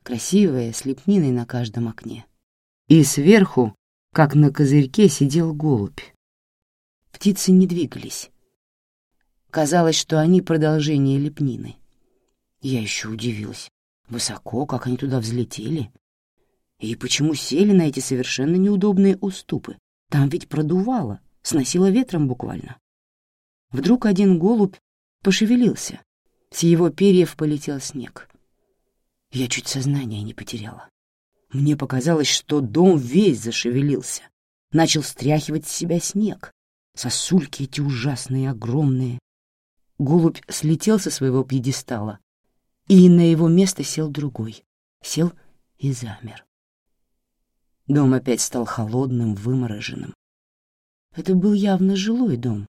красивое, с лепниной на каждом окне. И сверху, как на козырьке, сидел голубь. Птицы не двигались. Казалось, что они продолжение лепнины. Я еще удивилась. Высоко, как они туда взлетели. И почему сели на эти совершенно неудобные уступы? Там ведь продувало, сносило ветром буквально. Вдруг один голубь пошевелился. С его перьев полетел снег. Я чуть сознание не потеряла. Мне показалось, что дом весь зашевелился. Начал стряхивать с себя снег. Сосульки эти ужасные, огромные. Голубь слетел со своего пьедестала, и на его место сел другой. Сел и замер. Дом опять стал холодным, вымороженным. Это был явно жилой дом,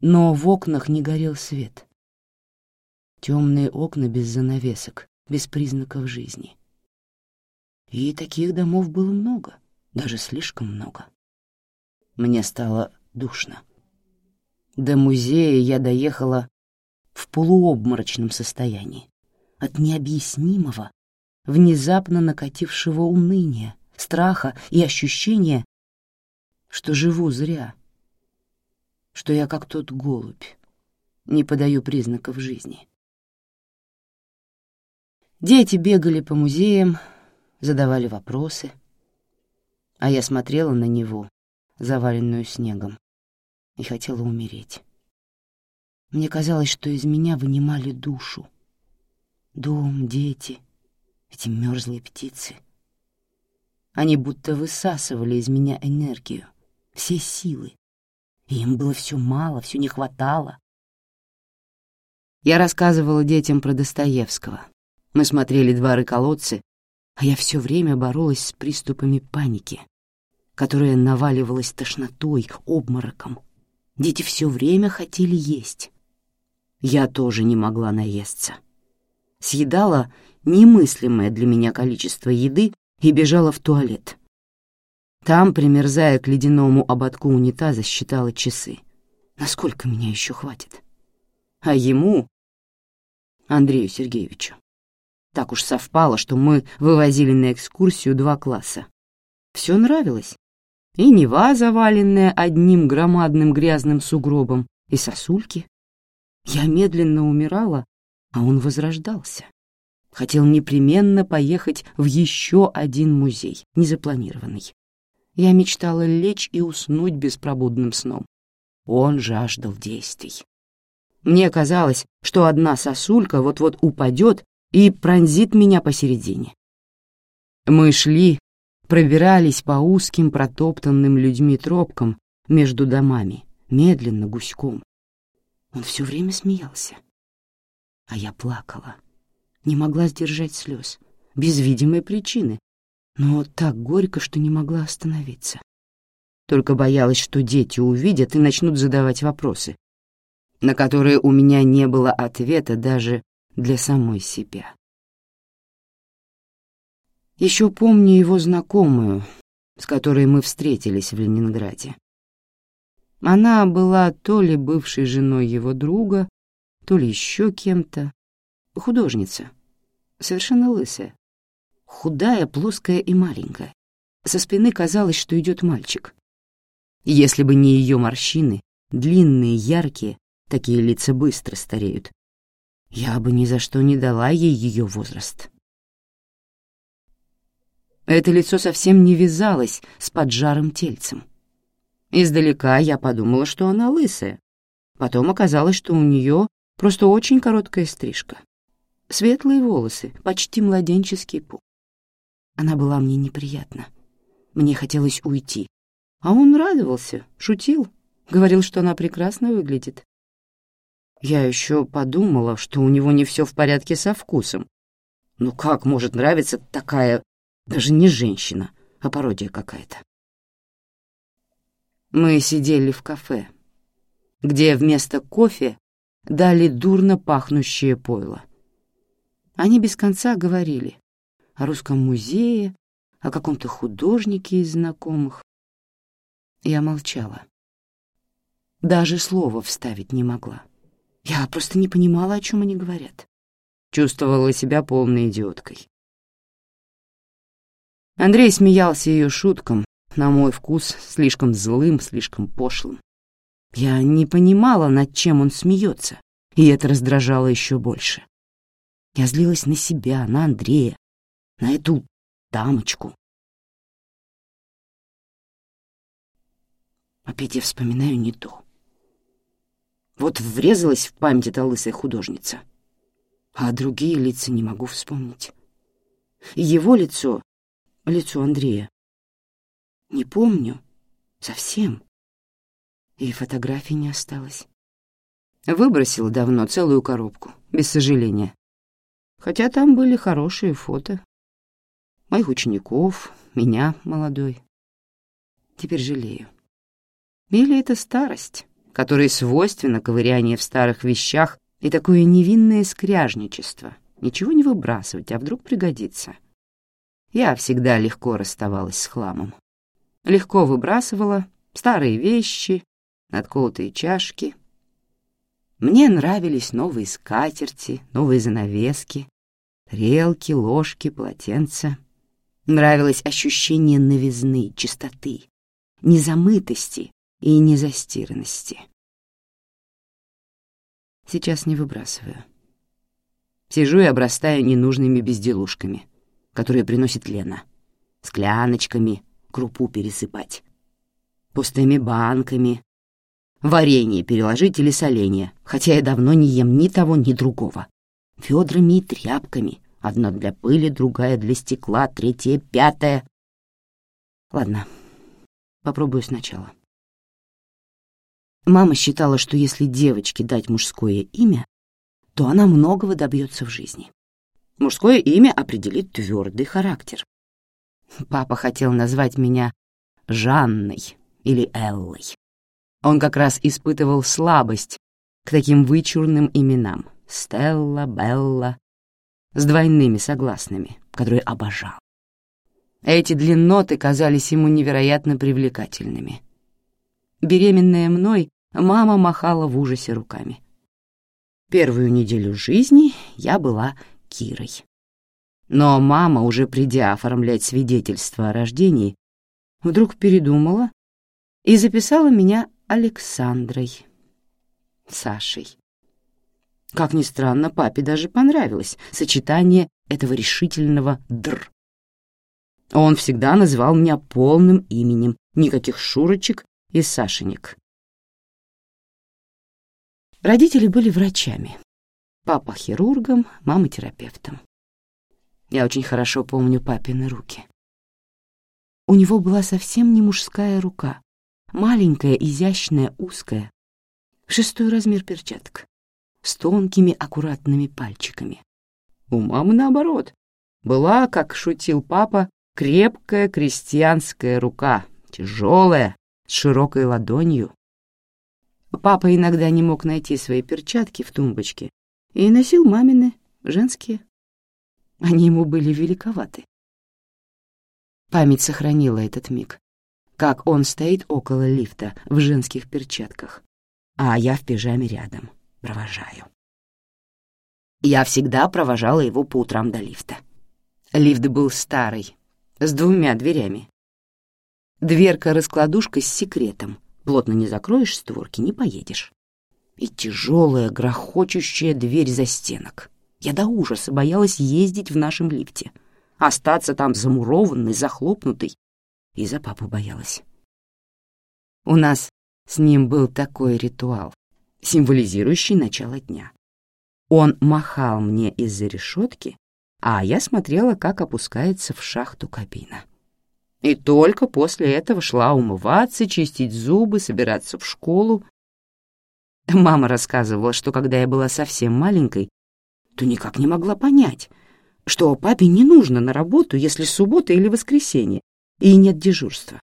но в окнах не горел свет. Темные окна без занавесок, без признаков жизни. И таких домов было много, даже слишком много. Мне стало душно. До музея я доехала в полуобморочном состоянии от необъяснимого, внезапно накатившего уныния, страха и ощущения, что живу зря, что я как тот голубь, не подаю признаков жизни. Дети бегали по музеям, задавали вопросы, а я смотрела на него, заваленную снегом, и хотела умереть. Мне казалось, что из меня вынимали душу. Дом, дети, эти мерзлые птицы. Они будто высасывали из меня энергию, все силы. И им было все мало, все не хватало. Я рассказывала детям про Достоевского. Мы смотрели дворы-колодцы, а я все время боролась с приступами паники, которая наваливалась тошнотой, обмороком. Дети все время хотели есть. Я тоже не могла наесться. Съедала немыслимое для меня количество еды и бежала в туалет. Там, примерзая к ледяному ободку унитаза, считала часы. Насколько меня еще хватит? А ему, Андрею Сергеевичу, так уж совпало, что мы вывозили на экскурсию два класса. Все нравилось. И Нева, заваленная одним громадным грязным сугробом, и сосульки. Я медленно умирала, а он возрождался. Хотел непременно поехать в еще один музей, незапланированный. Я мечтала лечь и уснуть беспробудным сном. Он жаждал действий. Мне казалось, что одна сосулька вот-вот упадет и пронзит меня посередине. Мы шли, пробирались по узким протоптанным людьми тропкам между домами, медленно, гуськом. Он все время смеялся. А я плакала, не могла сдержать слез, без видимой причины, но так горько, что не могла остановиться. Только боялась, что дети увидят и начнут задавать вопросы, на которые у меня не было ответа даже для самой себя. Еще помню его знакомую, с которой мы встретились в Ленинграде. Она была то ли бывшей женой его друга, то ли еще кем-то. Художница, совершенно лысая, худая, плоская и маленькая. Со спины казалось, что идет мальчик. Если бы не ее морщины, длинные, яркие, такие лица быстро стареют, я бы ни за что не дала ей ее возраст. Это лицо совсем не вязалось с поджарым тельцем. Издалека я подумала, что она лысая. Потом оказалось, что у нее просто очень короткая стрижка. Светлые волосы, почти младенческий пух. Она была мне неприятна. Мне хотелось уйти. А он радовался, шутил, говорил, что она прекрасно выглядит. Я еще подумала, что у него не все в порядке со вкусом. Ну как может нравиться такая, даже не женщина, а пародия какая-то? Мы сидели в кафе, где вместо кофе дали дурно пахнущее пойло. Они без конца говорили о русском музее, о каком-то художнике из знакомых. Я молчала. Даже слова вставить не могла. Я просто не понимала, о чем они говорят. Чувствовала себя полной идиоткой. Андрей смеялся ее шуткам, на мой вкус, слишком злым, слишком пошлым. Я не понимала, над чем он смеется, и это раздражало еще больше. Я злилась на себя, на Андрея, на эту дамочку. Опять я вспоминаю не то. Вот врезалась в память эта лысая художница. А другие лица не могу вспомнить. его лицо, лицо Андрея, не помню совсем. И фотографий не осталось. Выбросила давно целую коробку, без сожаления. Хотя там были хорошие фото. моих учеников, меня, молодой. Теперь жалею. Или это старость, которой свойственно ковыряние в старых вещах и такое невинное скряжничество. Ничего не выбрасывать, а вдруг пригодится. Я всегда легко расставалась с хламом. Легко выбрасывала старые вещи, надколотые чашки. Мне нравились новые скатерти, новые занавески, тарелки, ложки, полотенца. Нравилось ощущение новизны, чистоты, незамытости и незастиранности. Сейчас не выбрасываю. Сижу и обрастаю ненужными безделушками, которые приносит Лена. Скляночками, крупу пересыпать. Пустыми банками. Варенье переложить или соленье, хотя я давно не ем ни того, ни другого. Ведрами и тряпками. Одна для пыли, другая для стекла, третья, пятая. Ладно, попробую сначала. Мама считала, что если девочке дать мужское имя, то она многого добьется в жизни. Мужское имя определит твердый характер. Папа хотел назвать меня Жанной или Эллой. Он как раз испытывал слабость к таким вычурным именам — Стелла, Белла, с двойными согласными, которые обожал. Эти длинноты казались ему невероятно привлекательными. Беременная мной, Мама махала в ужасе руками. Первую неделю жизни я была Кирой. Но мама, уже придя оформлять свидетельство о рождении, вдруг передумала и записала меня Александрой, Сашей. Как ни странно, папе даже понравилось сочетание этого решительного «др». Он всегда называл меня полным именем, никаких Шурочек и Сашенек. Родители были врачами. Папа хирургом, мама терапевтом. Я очень хорошо помню папины руки. У него была совсем не мужская рука, маленькая, изящная, узкая, шестой размер перчаток, с тонкими аккуратными пальчиками. У мамы наоборот. Была, как шутил папа, крепкая крестьянская рука, тяжелая, с широкой ладонью, Папа иногда не мог найти свои перчатки в тумбочке и носил мамины, женские. Они ему были великоваты. Память сохранила этот миг, как он стоит около лифта в женских перчатках, а я в пижаме рядом, провожаю. Я всегда провожала его по утрам до лифта. Лифт был старый, с двумя дверями. Дверка-раскладушка с секретом — Плотно не закроешь створки, не поедешь. И тяжелая, грохочущая дверь за стенок. Я до ужаса боялась ездить в нашем лифте. Остаться там замурованной, захлопнутой. И за папу боялась. У нас с ним был такой ритуал, символизирующий начало дня. Он махал мне из-за решетки, а я смотрела, как опускается в шахту кабина. И только после этого шла умываться, чистить зубы, собираться в школу. Мама рассказывала, что когда я была совсем маленькой, то никак не могла понять, что папе не нужно на работу, если суббота или воскресенье, и нет дежурства.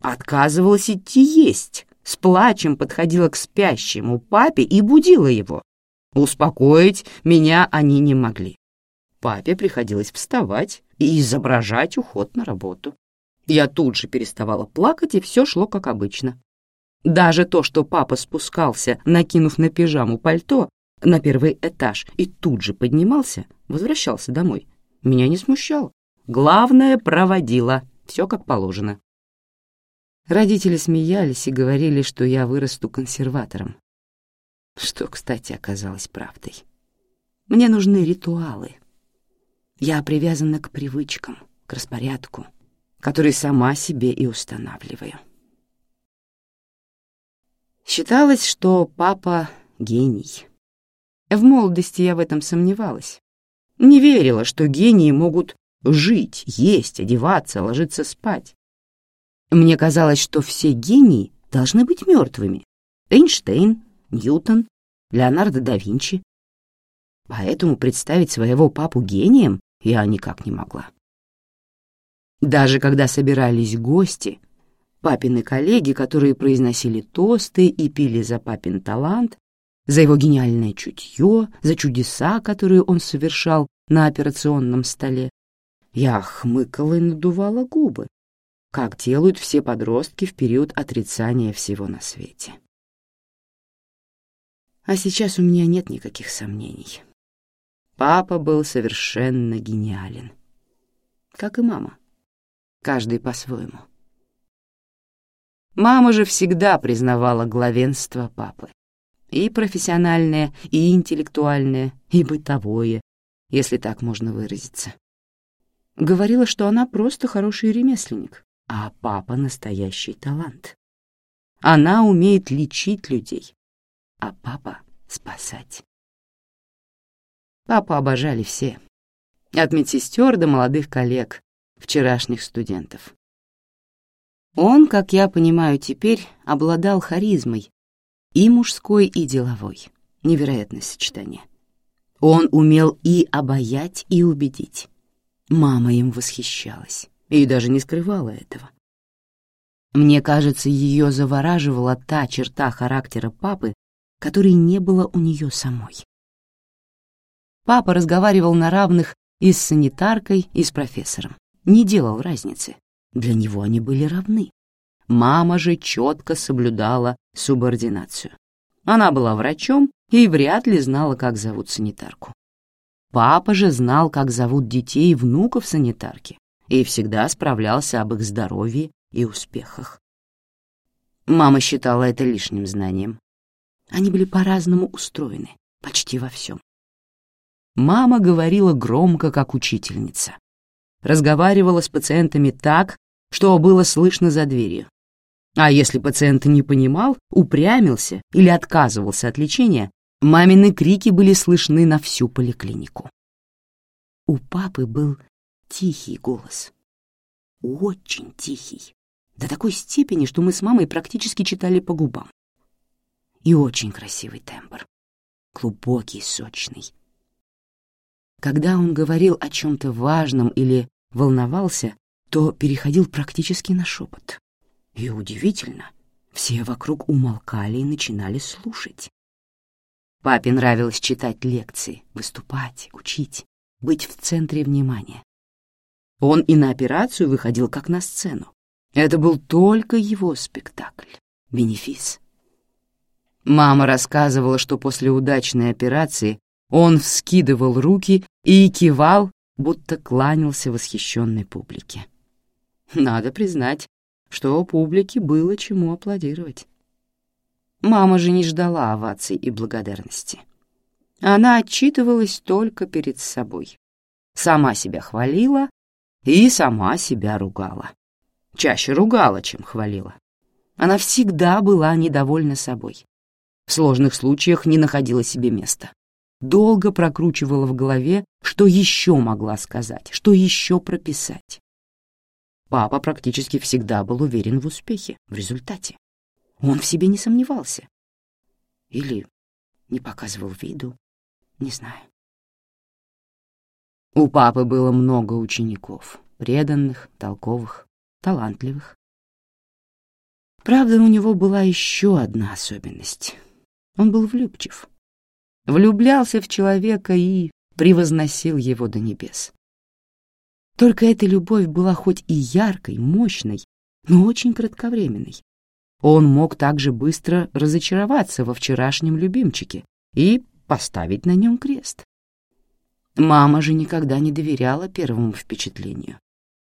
Отказывалась идти есть, с плачем подходила к спящему папе и будила его. Успокоить меня они не могли. Папе приходилось вставать и изображать уход на работу. Я тут же переставала плакать, и все шло как обычно. Даже то, что папа спускался, накинув на пижаму пальто, на первый этаж и тут же поднимался, возвращался домой, меня не смущало. Главное, проводила, все как положено. Родители смеялись и говорили, что я вырасту консерватором. Что, кстати, оказалось правдой. Мне нужны ритуалы. Я привязана к привычкам, к распорядку, который сама себе и устанавливаю. Считалось, что папа — гений. В молодости я в этом сомневалась. Не верила, что гении могут жить, есть, одеваться, ложиться спать. Мне казалось, что все гении должны быть мертвыми. Эйнштейн, Ньютон, Леонардо да Винчи. Поэтому представить своего папу гением я никак не могла. Даже когда собирались гости, папины коллеги, которые произносили тосты и пили за папин талант, за его гениальное чутье, за чудеса, которые он совершал на операционном столе, я хмыкала и надувала губы, как делают все подростки в период отрицания всего на свете. А сейчас у меня нет никаких сомнений. Папа был совершенно гениален. Как и мама. Каждый по-своему. Мама же всегда признавала главенство папы. И профессиональное, и интеллектуальное, и бытовое, если так можно выразиться. Говорила, что она просто хороший ремесленник, а папа — настоящий талант. Она умеет лечить людей, а папа — спасать. Папу обожали все, от медсестер до молодых коллег, вчерашних студентов. Он, как я понимаю теперь, обладал харизмой, и мужской, и деловой. Невероятное сочетание. Он умел и обаять, и убедить. Мама им восхищалась и даже не скрывала этого. Мне кажется, ее завораживала та черта характера папы, которой не было у нее самой. Папа разговаривал на равных и с санитаркой, и с профессором. Не делал разницы. Для него они были равны. Мама же четко соблюдала субординацию. Она была врачом и вряд ли знала, как зовут санитарку. Папа же знал, как зовут детей и внуков санитарки, и всегда справлялся об их здоровье и успехах. Мама считала это лишним знанием. Они были по-разному устроены, почти во всем. Мама говорила громко, как учительница. Разговаривала с пациентами так, что было слышно за дверью. А если пациент не понимал, упрямился или отказывался от лечения, мамины крики были слышны на всю поликлинику. У папы был тихий голос. Очень тихий. До такой степени, что мы с мамой практически читали по губам. И очень красивый тембр. Глубокий, сочный. Когда он говорил о чем-то важном или волновался, то переходил практически на шепот. И удивительно, все вокруг умолкали и начинали слушать. Папе нравилось читать лекции, выступать, учить, быть в центре внимания. Он и на операцию выходил как на сцену. Это был только его спектакль, бенефис. Мама рассказывала, что после удачной операции он вскидывал руки и кивал, будто кланялся восхищенной публике. Надо признать, что публике было чему аплодировать. Мама же не ждала оваций и благодарности. Она отчитывалась только перед собой. Сама себя хвалила и сама себя ругала. Чаще ругала, чем хвалила. Она всегда была недовольна собой. В сложных случаях не находила себе места. Долго прокручивала в голове, что еще могла сказать, что еще прописать. Папа практически всегда был уверен в успехе, в результате. Он в себе не сомневался. Или не показывал виду, не знаю. У папы было много учеников, преданных, толковых, талантливых. Правда, у него была еще одна особенность. Он был влюбчив. Влюблялся в человека и превозносил его до небес. Только эта любовь была хоть и яркой, мощной, но очень кратковременной. Он мог также быстро разочароваться во вчерашнем любимчике и поставить на нем крест. Мама же никогда не доверяла первому впечатлению.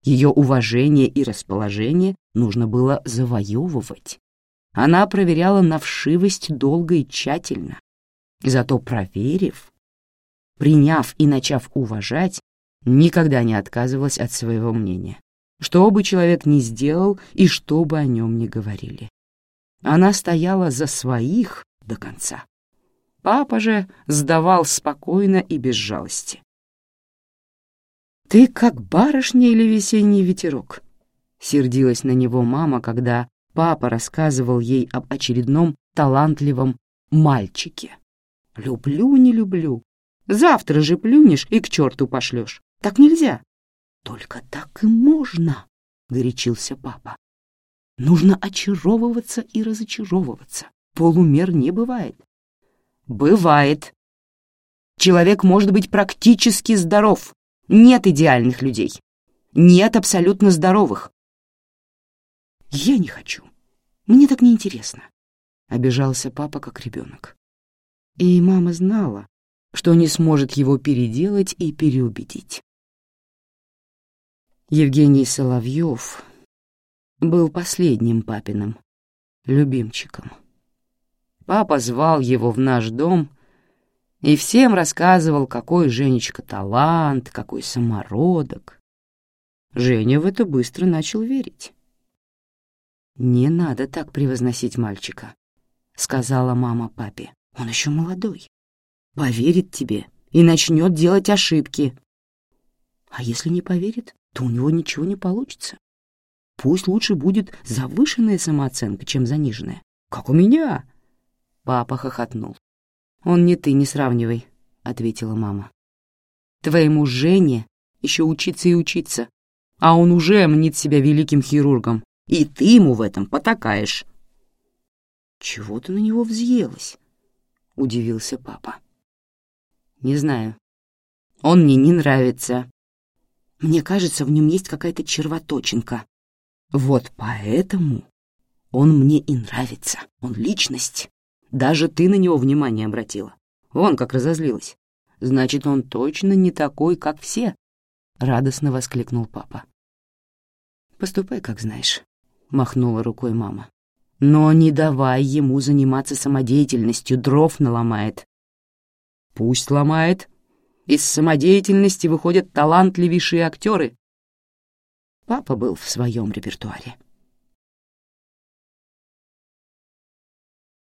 Ее уважение и расположение нужно было завоевывать. Она проверяла на вшивость долго и тщательно. Зато проверив, приняв и начав уважать, никогда не отказывалась от своего мнения, что бы человек ни сделал и что бы о нем ни говорили. Она стояла за своих до конца. Папа же сдавал спокойно и без жалости. «Ты как барышня или весенний ветерок?» — сердилась на него мама, когда папа рассказывал ей об очередном талантливом мальчике. «Люблю, не люблю. Завтра же плюнешь и к черту пошлешь. Так нельзя. Только так и можно, горячился папа. Нужно очаровываться и разочаровываться. Полумер не бывает. Бывает. Человек может быть практически здоров. Нет идеальных людей. Нет абсолютно здоровых. Я не хочу. Мне так неинтересно. Обижался папа как ребенок. И мама знала, что не сможет его переделать и переубедить. Евгений Соловьев был последним папиным любимчиком. Папа звал его в наш дом и всем рассказывал, какой Женечка талант, какой самородок. Женя в это быстро начал верить. «Не надо так превозносить мальчика», — сказала мама папе. «Он еще молодой. Поверит тебе и начнет делать ошибки. А если не поверит, то у него ничего не получится. Пусть лучше будет завышенная самооценка, чем заниженная. Как у меня. Папа хохотнул. Он не ты, не сравнивай, ответила мама. Твоему Жене еще учиться и учиться, а он уже мнит себя великим хирургом, и ты ему в этом потакаешь. Чего ты на него взъелась? Удивился папа. Не знаю. Он мне не нравится. Мне кажется, в нем есть какая-то червоточинка. Вот поэтому он мне и нравится. Он личность. Даже ты на него внимание обратила. Вон как разозлилась. Значит, он точно не такой, как все. Радостно воскликнул папа. Поступай, как знаешь, махнула рукой мама. Но не давай ему заниматься самодеятельностью, дров наломает. Пусть ломает. Из самодеятельности выходят талантливейшие актеры. Папа был в своем репертуаре.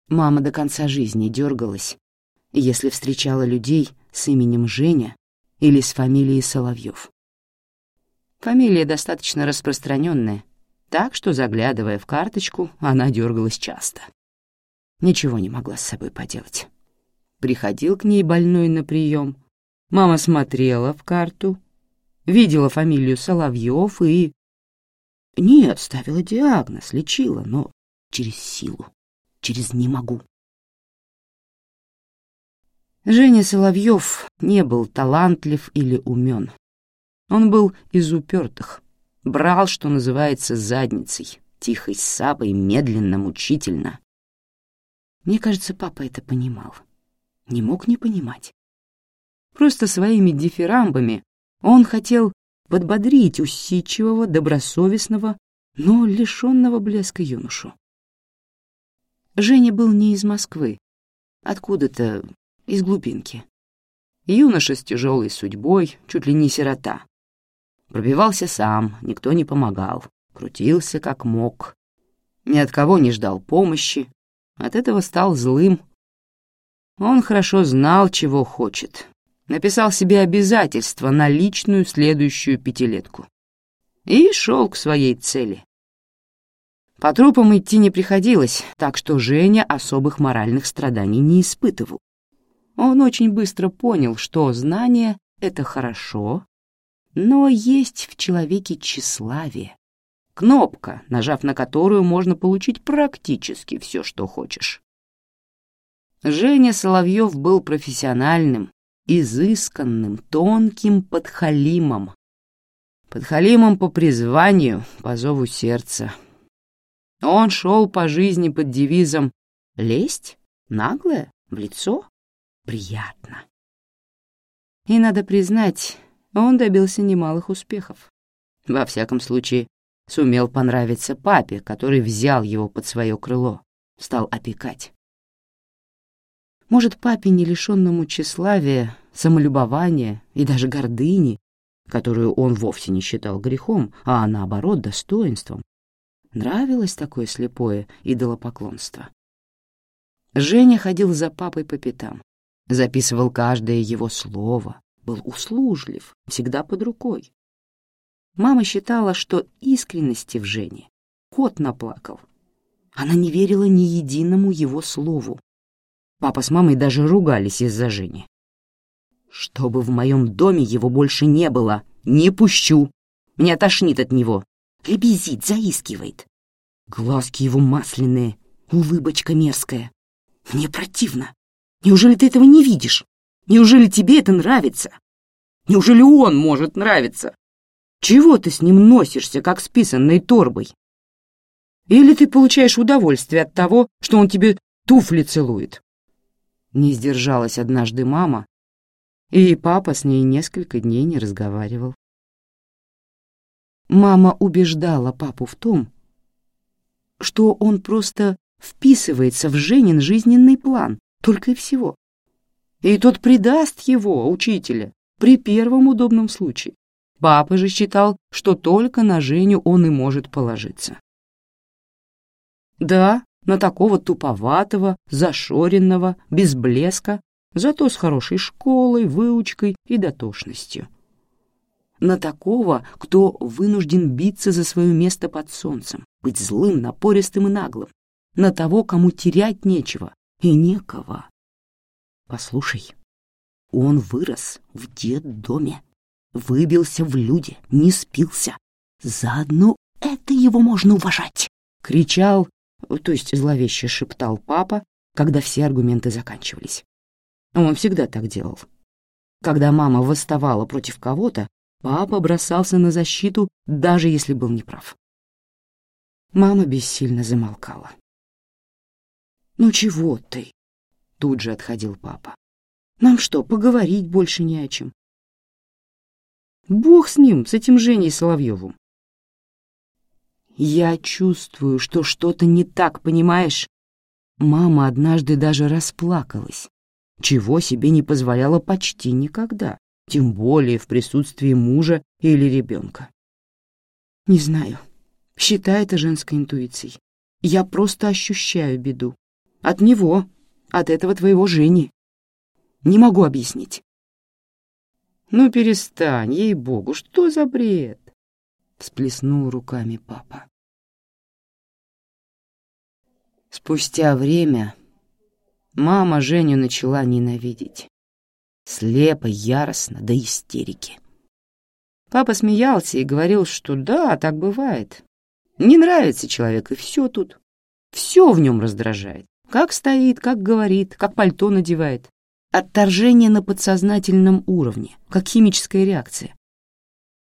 Мама до конца жизни дергалась, если встречала людей с именем Женя или с фамилией Соловьев. Фамилия достаточно распространенная, так что, заглядывая в карточку, она дергалась часто. Ничего не могла с собой поделать. Приходил к ней больной на прием. Мама смотрела в карту, видела фамилию Соловьев и... Нет, ставила диагноз, лечила, но через силу, через «не могу». Женя Соловьев не был талантлив или умен. Он был из упертых, брал, что называется, задницей, тихой сапой, медленно, мучительно. Мне кажется, папа это понимал не мог не понимать. Просто своими дифирамбами он хотел подбодрить усидчивого, добросовестного, но лишенного блеска юношу. Женя был не из Москвы, откуда-то из глубинки. Юноша с тяжелой судьбой, чуть ли не сирота. Пробивался сам, никто не помогал, крутился как мог. Ни от кого не ждал помощи, от этого стал злым, он хорошо знал, чего хочет. Написал себе обязательство на личную следующую пятилетку. И шел к своей цели. По трупам идти не приходилось, так что Женя особых моральных страданий не испытывал. Он очень быстро понял, что знание — это хорошо, но есть в человеке тщеславие. Кнопка, нажав на которую можно получить практически все, что хочешь. Женя Соловьев был профессиональным, изысканным, тонким подхалимом. Подхалимом по призванию, по зову сердца. Он шел по жизни под девизом «Лесть? Наглое? В лицо? Приятно». И, надо признать, он добился немалых успехов. Во всяком случае, сумел понравиться папе, который взял его под свое крыло, стал опекать. Может, папе, не лишенному тщеславия, самолюбования и даже гордыни, которую он вовсе не считал грехом, а наоборот достоинством, нравилось такое слепое идолопоклонство. Женя ходил за папой по пятам, записывал каждое его слово, был услужлив, всегда под рукой. Мама считала, что искренности в Жене кот наплакал. Она не верила ни единому его слову, Папа с мамой даже ругались из-за Жени. «Чтобы в моем доме его больше не было, не пущу!» Меня тошнит от него. Лебезит, заискивает. Глазки его масляные, улыбочка мерзкая. Мне противно. Неужели ты этого не видишь? Неужели тебе это нравится? Неужели он может нравиться? Чего ты с ним носишься, как с писанной торбой? Или ты получаешь удовольствие от того, что он тебе туфли целует? Не сдержалась однажды мама, и папа с ней несколько дней не разговаривал. Мама убеждала папу в том, что он просто вписывается в Женин жизненный план, только и всего. И тот предаст его, учителя, при первом удобном случае. Папа же считал, что только на Женю он и может положиться. Да, на такого туповатого, зашоренного, без блеска, зато с хорошей школой, выучкой и дотошностью на такого, кто вынужден биться за свое место под солнцем, быть злым, напористым и наглым, на того, кому терять нечего и некого. Послушай, он вырос в детдоме, выбился в люди, не спился. Заодно это его можно уважать, — кричал, то есть зловеще шептал папа, когда все аргументы заканчивались. Он всегда так делал. Когда мама восставала против кого-то, Папа бросался на защиту, даже если был неправ. Мама бессильно замолкала. «Ну чего ты?» — тут же отходил папа. «Нам что, поговорить больше не о чем?» «Бог с ним, с этим Женей Соловьевым!» «Я чувствую, что что-то не так, понимаешь?» Мама однажды даже расплакалась, чего себе не позволяла почти никогда тем более в присутствии мужа или ребенка. Не знаю, считай это женской интуицией. Я просто ощущаю беду. От него, от этого твоего Жени. Не могу объяснить. Ну, перестань, ей-богу, что за бред? Всплеснул руками папа. Спустя время мама Женю начала ненавидеть слепо, яростно, до истерики. Папа смеялся и говорил, что да, так бывает. Не нравится человек, и все тут. Все в нем раздражает. Как стоит, как говорит, как пальто надевает. Отторжение на подсознательном уровне, как химическая реакция.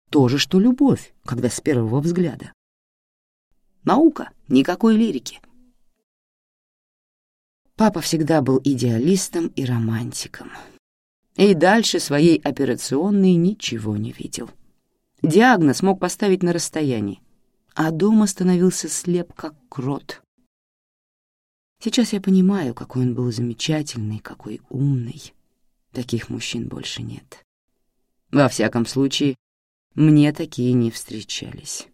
То же, что любовь, когда с первого взгляда. Наука, никакой лирики. Папа всегда был идеалистом и романтиком и дальше своей операционной ничего не видел. Диагноз мог поставить на расстоянии, а дома становился слеп, как крот. Сейчас я понимаю, какой он был замечательный, какой умный. Таких мужчин больше нет. Во всяком случае, мне такие не встречались.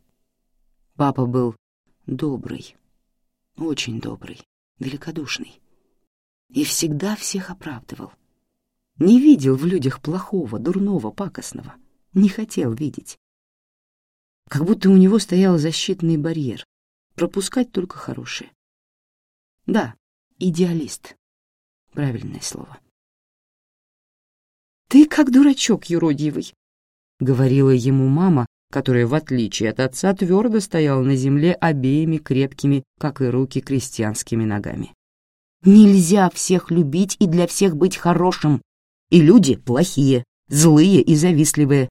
Папа был добрый, очень добрый, великодушный. И всегда всех оправдывал не видел в людях плохого, дурного, пакостного, не хотел видеть. Как будто у него стоял защитный барьер, пропускать только хорошее. Да, идеалист. Правильное слово. «Ты как дурачок юродивый», — говорила ему мама, которая, в отличие от отца, твердо стояла на земле обеими крепкими, как и руки, крестьянскими ногами. «Нельзя всех любить и для всех быть хорошим. И люди плохие, злые и завистливые.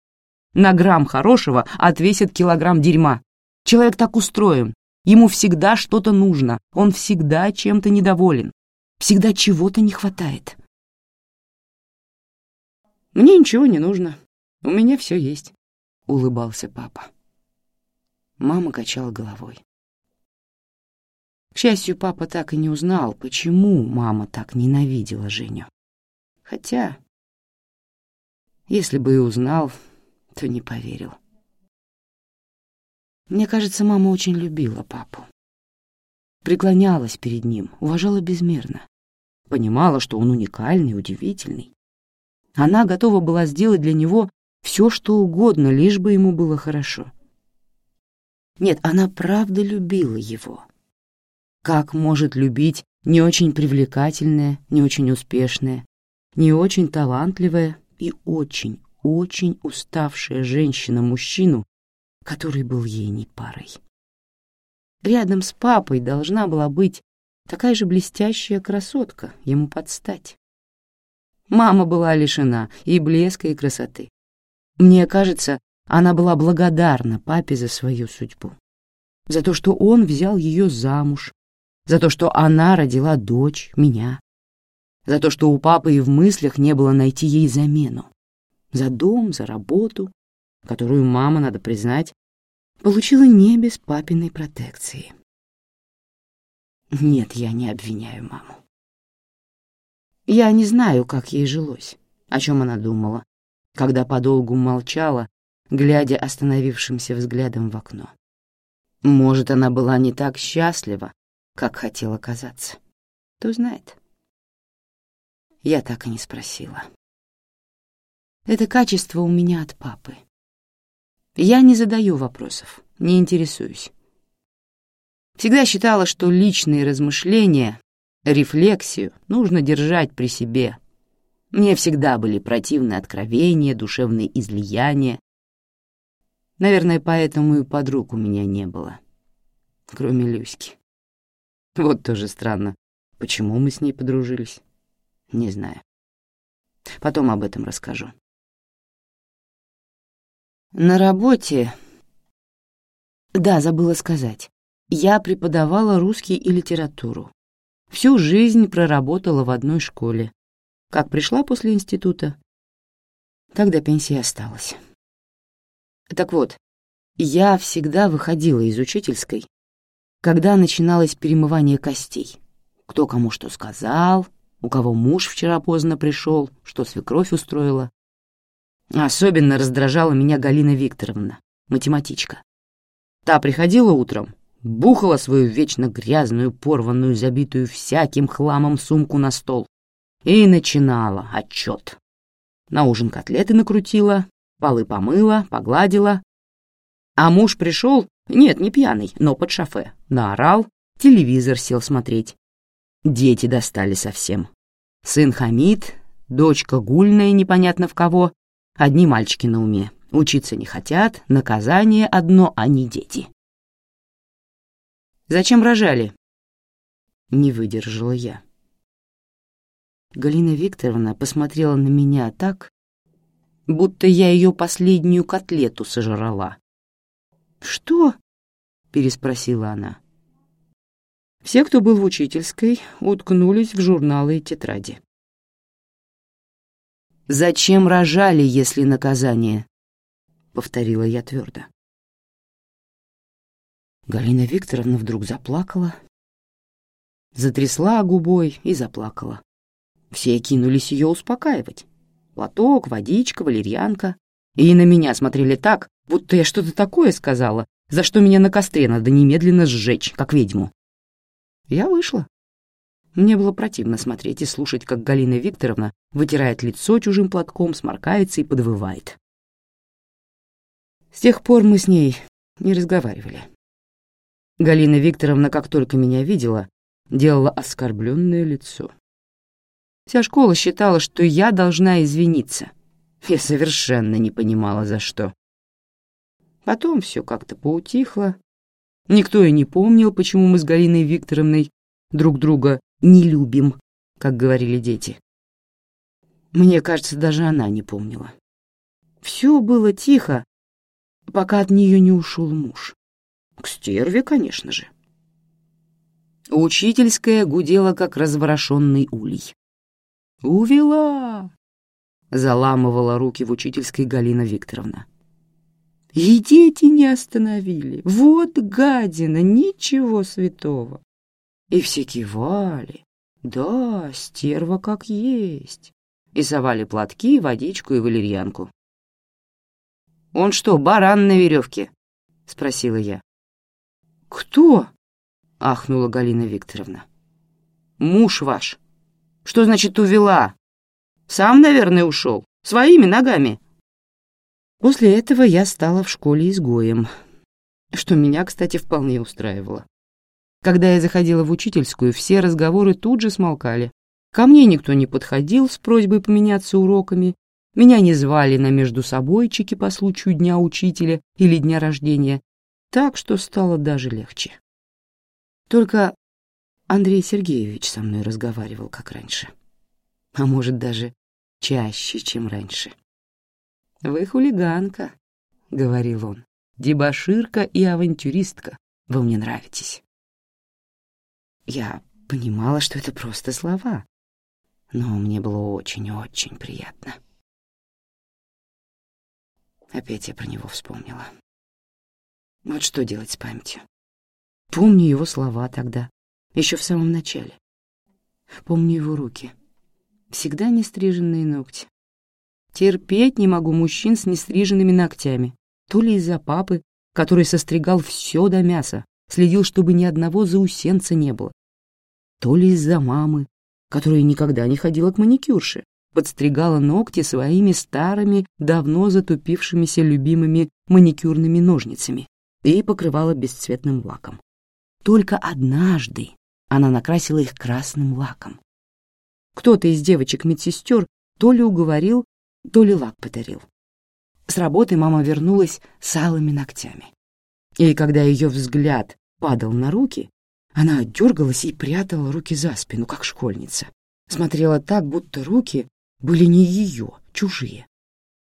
На грамм хорошего отвесит килограмм дерьма. Человек так устроен. Ему всегда что-то нужно, он всегда чем-то недоволен, всегда чего-то не хватает. «Мне ничего не нужно, у меня все есть», — улыбался папа. Мама качала головой. К счастью, папа так и не узнал, почему мама так ненавидела Женю. Хотя если бы и узнал, то не поверил. Мне кажется, мама очень любила папу. Преклонялась перед ним, уважала безмерно. Понимала, что он уникальный, удивительный. Она готова была сделать для него все, что угодно, лишь бы ему было хорошо. Нет, она правда любила его. Как может любить не очень привлекательная, не очень успешная, не очень талантливая и очень, очень уставшая женщина мужчину, который был ей не парой. Рядом с папой должна была быть такая же блестящая красотка, ему подстать. Мама была лишена и блеска, и красоты. Мне кажется, она была благодарна папе за свою судьбу. За то, что он взял ее замуж, за то, что она родила дочь, меня, за то, что у папы и в мыслях не было найти ей замену, за дом, за работу, которую мама, надо признать, получила не без папиной протекции. Нет, я не обвиняю маму. Я не знаю, как ей жилось, о чем она думала, когда подолгу молчала, глядя остановившимся взглядом в окно. Может, она была не так счастлива, как хотела казаться. Кто знает. Я так и не спросила. Это качество у меня от папы. Я не задаю вопросов, не интересуюсь. Всегда считала, что личные размышления, рефлексию нужно держать при себе. Мне всегда были противны откровения, душевные излияния. Наверное, поэтому и подруг у меня не было, кроме Люськи. Вот тоже странно, почему мы с ней подружились, не знаю. Потом об этом расскажу. На работе... Да, забыла сказать. Я преподавала русский и литературу. Всю жизнь проработала в одной школе. Как пришла после института, когда пенсия осталась. Так вот, я всегда выходила из учительской, когда начиналось перемывание костей. Кто кому что сказал, у кого муж вчера поздно пришел, что свекровь устроила. Особенно раздражала меня Галина Викторовна, математичка. Та приходила утром, бухала свою вечно грязную, порванную, забитую всяким хламом сумку на стол и начинала отчет. На ужин котлеты накрутила, полы помыла, погладила. А муж пришел, нет, не пьяный, но под шофе, наорал, телевизор сел смотреть. Дети достали совсем. Сын хамит, дочка гульная непонятно в кого, Одни мальчики на уме. Учиться не хотят, наказание одно, а не дети. «Зачем рожали?» Не выдержала я. Галина Викторовна посмотрела на меня так, будто я ее последнюю котлету сожрала. «Что?» — переспросила она. Все, кто был в учительской, уткнулись в журналы и тетради. «Зачем рожали, если наказание?» — повторила я твердо. Галина Викторовна вдруг заплакала, затрясла губой и заплакала. Все кинулись ее успокаивать. Платок, водичка, валерьянка. И на меня смотрели так, будто я что-то такое сказала, за что меня на костре надо немедленно сжечь, как ведьму. Я вышла. Мне было противно смотреть и слушать, как Галина Викторовна вытирает лицо чужим платком, сморкается и подвывает. С тех пор мы с ней не разговаривали. Галина Викторовна, как только меня видела, делала оскорбленное лицо. Вся школа считала, что я должна извиниться. Я совершенно не понимала, за что. Потом все как-то поутихло. Никто и не помнил, почему мы с Галиной Викторовной друг друга не любим, как говорили дети. Мне кажется, даже она не помнила. Все было тихо, пока от нее не ушел муж. К стерве, конечно же. Учительская гудела, как разворошенный улей. «Увела!» — заламывала руки в учительской Галина Викторовна. «И дети не остановили. Вот гадина, ничего святого!» И все кивали. Да, стерва как есть. И совали платки, водичку и валерьянку. «Он что, баран на веревке?» — спросила я. «Кто?» — ахнула Галина Викторовна. «Муж ваш. Что значит увела? Сам, наверное, ушел. Своими ногами». После этого я стала в школе изгоем, что меня, кстати, вполне устраивало. Когда я заходила в учительскую, все разговоры тут же смолкали. Ко мне никто не подходил с просьбой поменяться уроками, меня не звали на междусобойчики по случаю Дня Учителя или Дня рождения, так что стало даже легче. Только Андрей Сергеевич со мной разговаривал, как раньше. А может, даже чаще, чем раньше. «Вы хулиганка», — говорил он, — «дебоширка и авантюристка. Вы мне нравитесь». Я понимала, что это просто слова, но мне было очень-очень приятно. Опять я про него вспомнила. Вот что делать с памятью. Помню его слова тогда, еще в самом начале. Помню его руки. Всегда нестриженные ногти. Терпеть не могу мужчин с нестриженными ногтями. То ли из-за папы, который состригал все до мяса, следил, чтобы ни одного заусенца не было. То ли из-за мамы, которая никогда не ходила к маникюрше, подстригала ногти своими старыми, давно затупившимися любимыми маникюрными ножницами и покрывала бесцветным лаком. Только однажды она накрасила их красным лаком. Кто-то из девочек-медсестер то ли уговорил, то ли лак подарил. С работы мама вернулась с алыми ногтями. И когда ее взгляд падал на руки, она дергалась и прятала руки за спину, как школьница. Смотрела так, будто руки были не ее, чужие.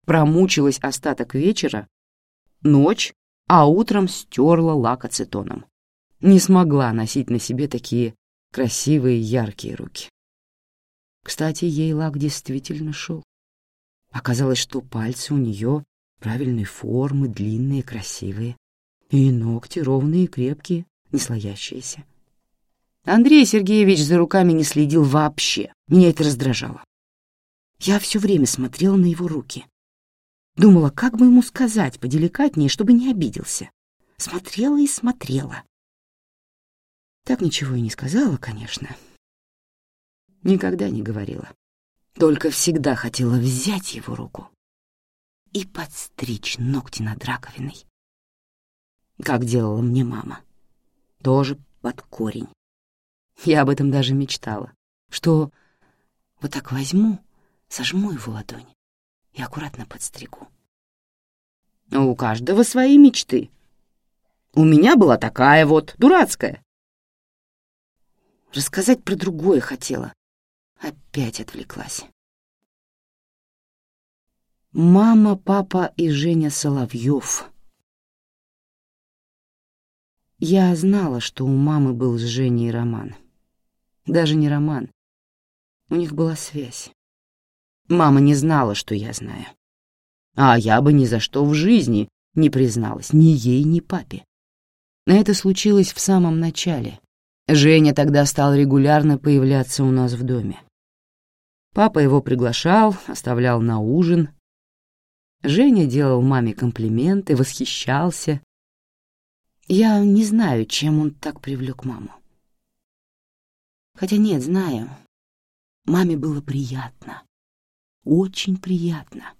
Промучилась остаток вечера, ночь, а утром стерла лак ацетоном. Не смогла носить на себе такие красивые яркие руки. Кстати, ей лак действительно шел. Оказалось, что пальцы у нее правильной формы, длинные, красивые, и ногти ровные и крепкие, не слоящиеся. Андрей Сергеевич за руками не следил вообще, меня это раздражало. Я все время смотрела на его руки. Думала, как бы ему сказать поделикатнее, чтобы не обиделся. Смотрела и смотрела. Так ничего и не сказала, конечно. Никогда не говорила. Только всегда хотела взять его руку и подстричь ногти над раковиной. Как делала мне мама. Тоже под корень. Я об этом даже мечтала, что вот так возьму сожму его ладонь и аккуратно подстригу. У каждого свои мечты. У меня была такая вот, дурацкая. Рассказать про другое хотела. Опять отвлеклась. Мама, папа и Женя Соловьев. Я знала, что у мамы был с Женей роман. Даже не роман. У них была связь. Мама не знала, что я знаю. А я бы ни за что в жизни не призналась ни ей, ни папе. Это случилось в самом начале. Женя тогда стал регулярно появляться у нас в доме. Папа его приглашал, оставлял на ужин. Женя делал маме комплименты, восхищался. Я не знаю, чем он так привлек маму. Хотя нет, знаю. Маме было приятно очень приятно.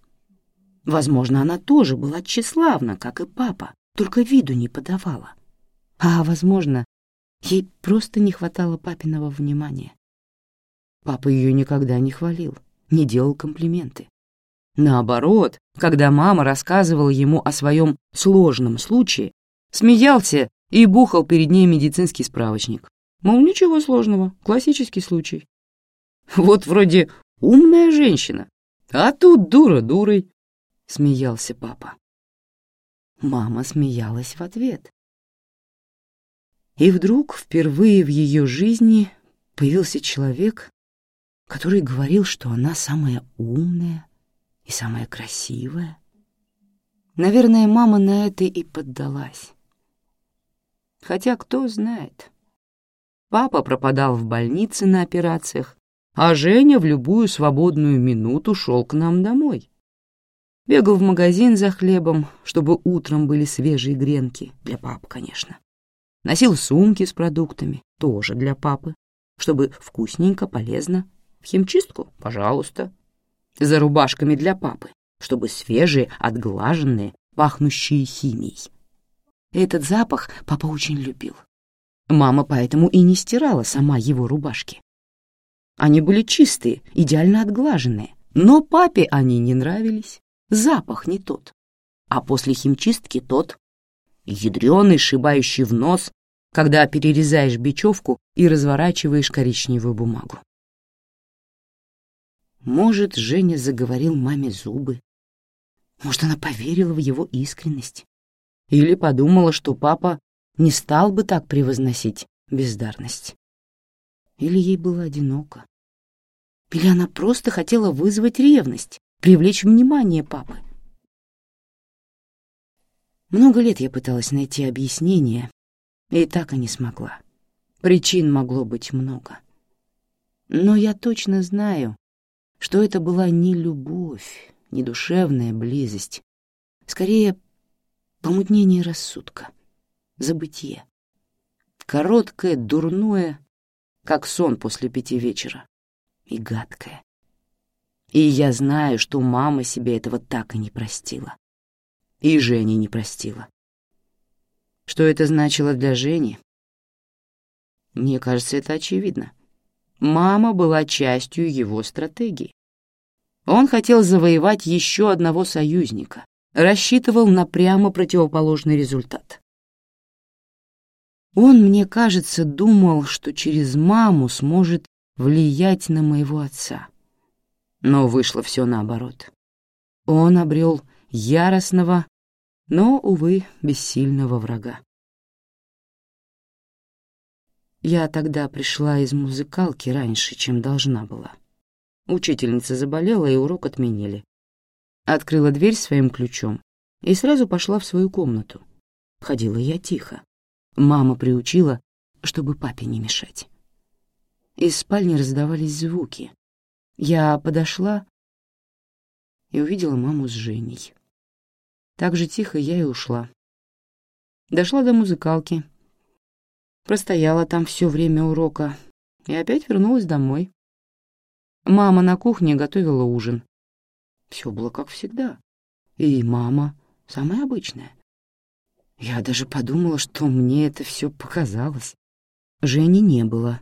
Возможно, она тоже была тщеславна, как и папа, только виду не подавала. А, возможно, ей просто не хватало папиного внимания. Папа ее никогда не хвалил, не делал комплименты. Наоборот, когда мама рассказывала ему о своем сложном случае, смеялся и бухал перед ней медицинский справочник. Мол, ничего сложного, классический случай. Вот вроде умная женщина, а тут дура дурой, — смеялся папа. Мама смеялась в ответ. И вдруг впервые в ее жизни появился человек, который говорил, что она самая умная и самая красивая. Наверное, мама на это и поддалась. Хотя кто знает. Папа пропадал в больнице на операциях, а Женя в любую свободную минуту шел к нам домой. Бегал в магазин за хлебом, чтобы утром были свежие гренки, для папы, конечно. Носил сумки с продуктами, тоже для папы, чтобы вкусненько, полезно. В химчистку, пожалуйста. За рубашками для папы, чтобы свежие, отглаженные, пахнущие химией. Этот запах папа очень любил. Мама поэтому и не стирала сама его рубашки. Они были чистые, идеально отглаженные, Но папе они не нравились, запах не тот. А после химчистки тот, ядреный, шибающий в нос, когда перерезаешь бечевку и разворачиваешь коричневую бумагу. Может, Женя заговорил маме зубы. Может, она поверила в его искренность. Или подумала, что папа не стал бы так превозносить бездарность. Или ей было одиноко. Или она просто хотела вызвать ревность, привлечь внимание папы. Много лет я пыталась найти объяснение, и так и не смогла. Причин могло быть много. Но я точно знаю, что это была не любовь, не душевная близость, скорее помутнение рассудка, забытие. Короткое, дурное, как сон после пяти вечера, и гадкое. И я знаю, что мама себе этого так и не простила. И Женя не простила. Что это значило для Жени? Мне кажется, это очевидно. Мама была частью его стратегии. Он хотел завоевать еще одного союзника, рассчитывал на прямо противоположный результат. Он, мне кажется, думал, что через маму сможет влиять на моего отца. Но вышло все наоборот. Он обрел яростного, но, увы, бессильного врага. Я тогда пришла из музыкалки раньше, чем должна была. Учительница заболела, и урок отменили. Открыла дверь своим ключом и сразу пошла в свою комнату. Ходила я тихо. Мама приучила, чтобы папе не мешать. Из спальни раздавались звуки. Я подошла и увидела маму с Женей. Так же тихо я и ушла. Дошла до музыкалки, Простояла там все время урока и опять вернулась домой. Мама на кухне готовила ужин. Все было как всегда. И мама самая обычная. Я даже подумала, что мне это все показалось. Жени не было.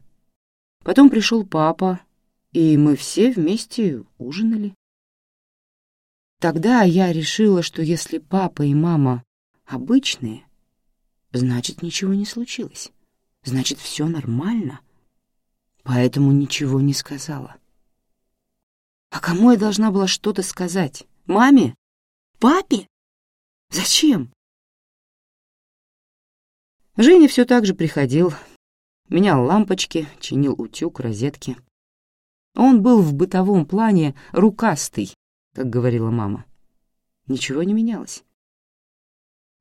Потом пришел папа, и мы все вместе ужинали. Тогда я решила, что если папа и мама обычные, значит, ничего не случилось значит, все нормально. Поэтому ничего не сказала. А кому я должна была что-то сказать? Маме? Папе? Зачем? Женя все так же приходил, менял лампочки, чинил утюг, розетки. Он был в бытовом плане рукастый, как говорила мама. Ничего не менялось.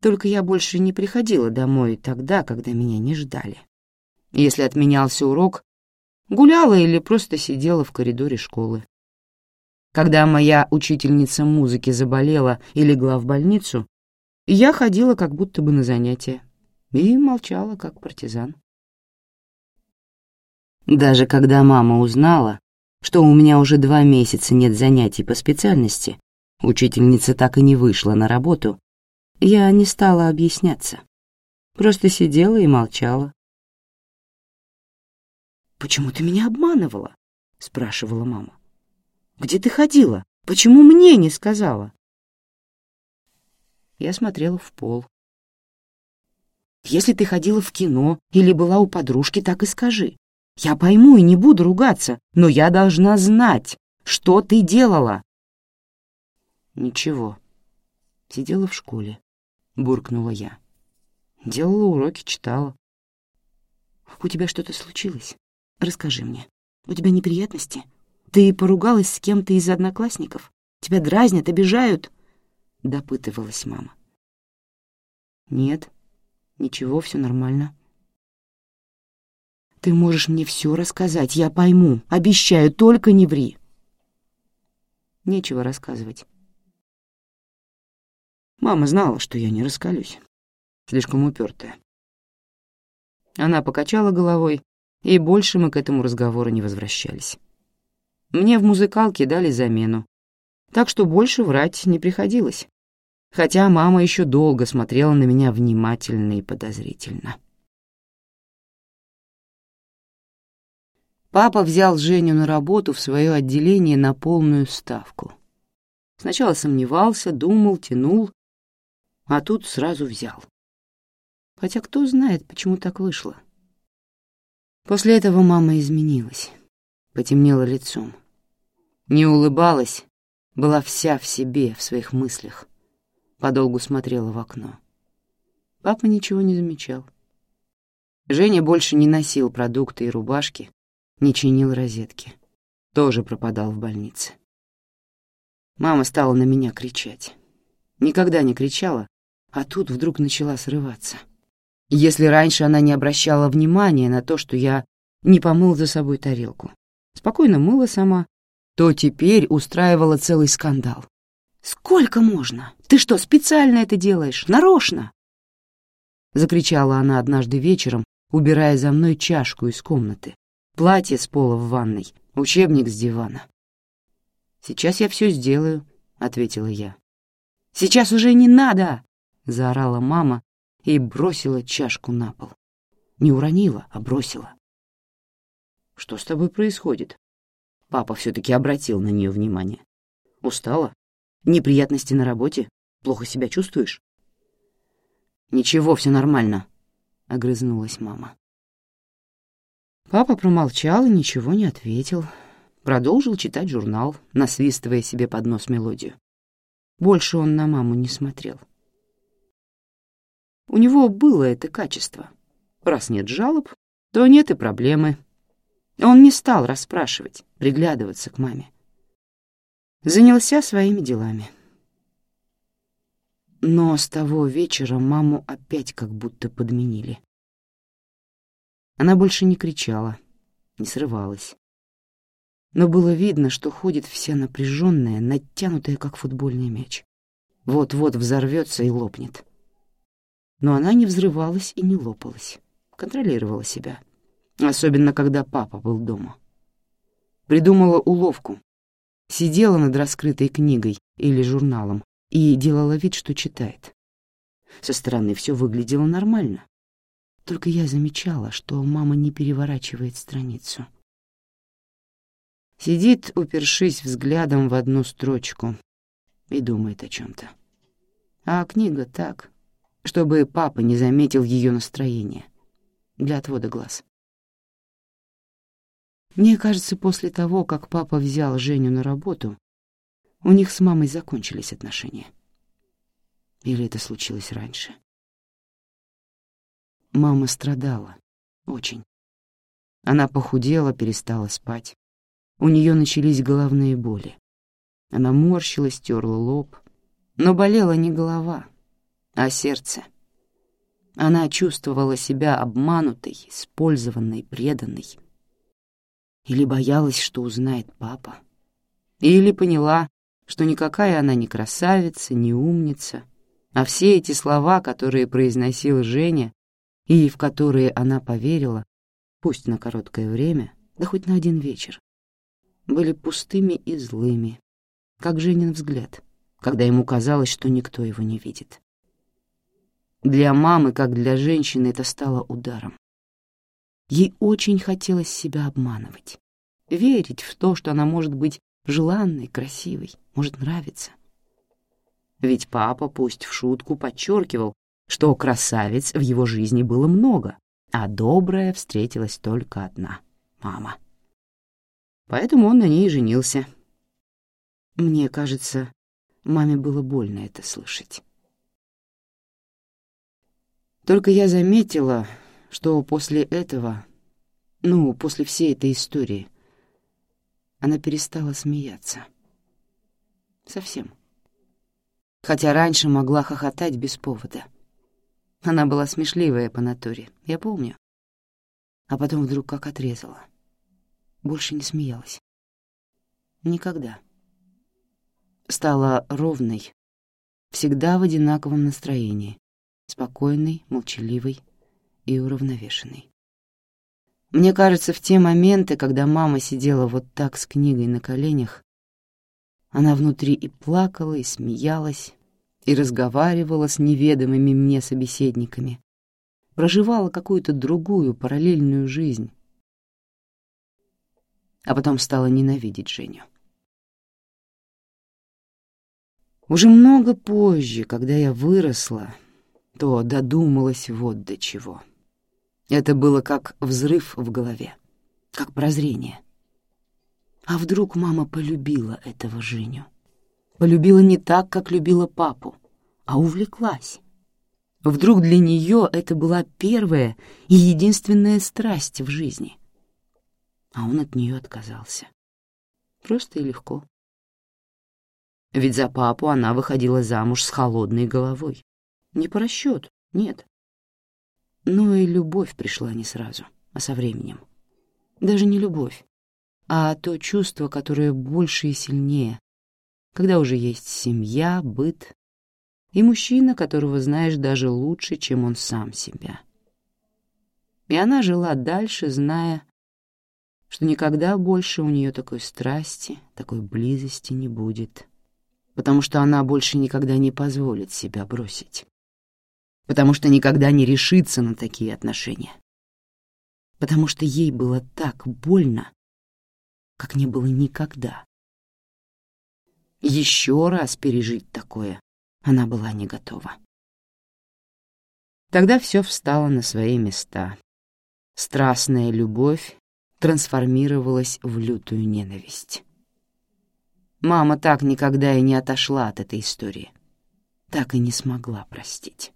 Только я больше не приходила домой тогда, когда меня не ждали. Если отменялся урок, гуляла или просто сидела в коридоре школы. Когда моя учительница музыки заболела и легла в больницу, я ходила как будто бы на занятия и молчала, как партизан. Даже когда мама узнала, что у меня уже два месяца нет занятий по специальности, учительница так и не вышла на работу, я не стала объясняться. Просто сидела и молчала, «Почему ты меня обманывала?» — спрашивала мама. «Где ты ходила? Почему мне не сказала?» Я смотрела в пол. «Если ты ходила в кино или была у подружки, так и скажи. Я пойму и не буду ругаться, но я должна знать, что ты делала». «Ничего. Сидела в школе», — буркнула я. Делала уроки, читала. «У тебя что-то случилось?» Расскажи мне, у тебя неприятности? Ты поругалась с кем-то из одноклассников? Тебя дразнят, обижают?» — допытывалась мама. «Нет, ничего, все нормально». «Ты можешь мне все рассказать, я пойму. Обещаю, только не ври». Нечего рассказывать. Мама знала, что я не раскалюсь. Слишком упертая. Она покачала головой и больше мы к этому разговору не возвращались. Мне в музыкалке дали замену, так что больше врать не приходилось, хотя мама еще долго смотрела на меня внимательно и подозрительно. Папа взял Женю на работу в свое отделение на полную ставку. Сначала сомневался, думал, тянул, а тут сразу взял. Хотя кто знает, почему так вышло. После этого мама изменилась, потемнела лицом. Не улыбалась, была вся в себе, в своих мыслях. Подолгу смотрела в окно. Папа ничего не замечал. Женя больше не носил продукты и рубашки, не чинил розетки. Тоже пропадал в больнице. Мама стала на меня кричать. Никогда не кричала, а тут вдруг начала срываться. Если раньше она не обращала внимания на то, что я не помыл за собой тарелку, спокойно мыла сама, то теперь устраивала целый скандал. «Сколько можно? Ты что, специально это делаешь? Нарочно?» Закричала она однажды вечером, убирая за мной чашку из комнаты, платье с пола в ванной, учебник с дивана. «Сейчас я все сделаю», — ответила я. «Сейчас уже не надо!» — заорала мама, и бросила чашку на пол. Не уронила, а бросила. «Что с тобой происходит?» Папа все-таки обратил на нее внимание. «Устала? Неприятности на работе? Плохо себя чувствуешь?» «Ничего, все нормально», — огрызнулась мама. Папа промолчал и ничего не ответил. Продолжил читать журнал, насвистывая себе под нос мелодию. Больше он на маму не смотрел. У него было это качество. Раз нет жалоб, то нет и проблемы. Он не стал расспрашивать, приглядываться к маме. Занялся своими делами. Но с того вечера маму опять как будто подменили. Она больше не кричала, не срывалась. Но было видно, что ходит вся напряженная, натянутая, как футбольный мяч. Вот-вот взорвется и лопнет но она не взрывалась и не лопалась, контролировала себя, особенно когда папа был дома. Придумала уловку, сидела над раскрытой книгой или журналом и делала вид, что читает. Со стороны все выглядело нормально. Только я замечала, что мама не переворачивает страницу. Сидит, упершись взглядом в одну строчку, и думает о чем-то. А книга так, чтобы папа не заметил ее настроение, для отвода глаз. Мне кажется, после того, как папа взял Женю на работу, у них с мамой закончились отношения. Или это случилось раньше? Мама страдала. Очень. Она похудела, перестала спать. У нее начались головные боли. Она морщилась, терла лоб. Но болела не голова, а сердце. Она чувствовала себя обманутой, использованной, преданной. Или боялась, что узнает папа. Или поняла, что никакая она не красавица, не умница, а все эти слова, которые произносил Женя и в которые она поверила, пусть на короткое время, да хоть на один вечер, были пустыми и злыми, как Женин взгляд, когда ему казалось, что никто его не видит. Для мамы, как для женщины, это стало ударом. Ей очень хотелось себя обманывать, верить в то, что она может быть желанной, красивой, может нравиться. Ведь папа, пусть в шутку, подчеркивал, что красавиц в его жизни было много, а добрая встретилась только одна — мама. Поэтому он на ней и женился. Мне кажется, маме было больно это слышать. Только я заметила, что после этого, ну, после всей этой истории, она перестала смеяться. Совсем. Хотя раньше могла хохотать без повода. Она была смешливая по натуре, я помню. А потом вдруг как отрезала. Больше не смеялась. Никогда. Стала ровной, всегда в одинаковом настроении, спокойный, молчаливый и уравновешенный. Мне кажется, в те моменты, когда мама сидела вот так с книгой на коленях, она внутри и плакала, и смеялась, и разговаривала с неведомыми мне собеседниками, проживала какую-то другую параллельную жизнь. а потом стала ненавидеть Женю. Уже много позже, когда я выросла, то додумалась вот до чего. Это было как взрыв в голове, как прозрение. А вдруг мама полюбила этого Женю? Полюбила не так, как любила папу, а увлеклась. Вдруг для нее это была первая и единственная страсть в жизни. А он от нее отказался. Просто и легко. Ведь за папу она выходила замуж с холодной головой. Не по расчету, нет. Но и любовь пришла не сразу, а со временем. Даже не любовь, а то чувство, которое больше и сильнее, когда уже есть семья, быт и мужчина, которого знаешь даже лучше, чем он сам себя. И она жила дальше, зная, что никогда больше у нее такой страсти, такой близости не будет потому что она больше никогда не позволит себя бросить, потому что никогда не решится на такие отношения, потому что ей было так больно, как не было никогда. Еще раз пережить такое она была не готова. Тогда все встало на свои места. Страстная любовь трансформировалась в лютую ненависть. Мама так никогда и не отошла от этой истории. Так и не смогла простить.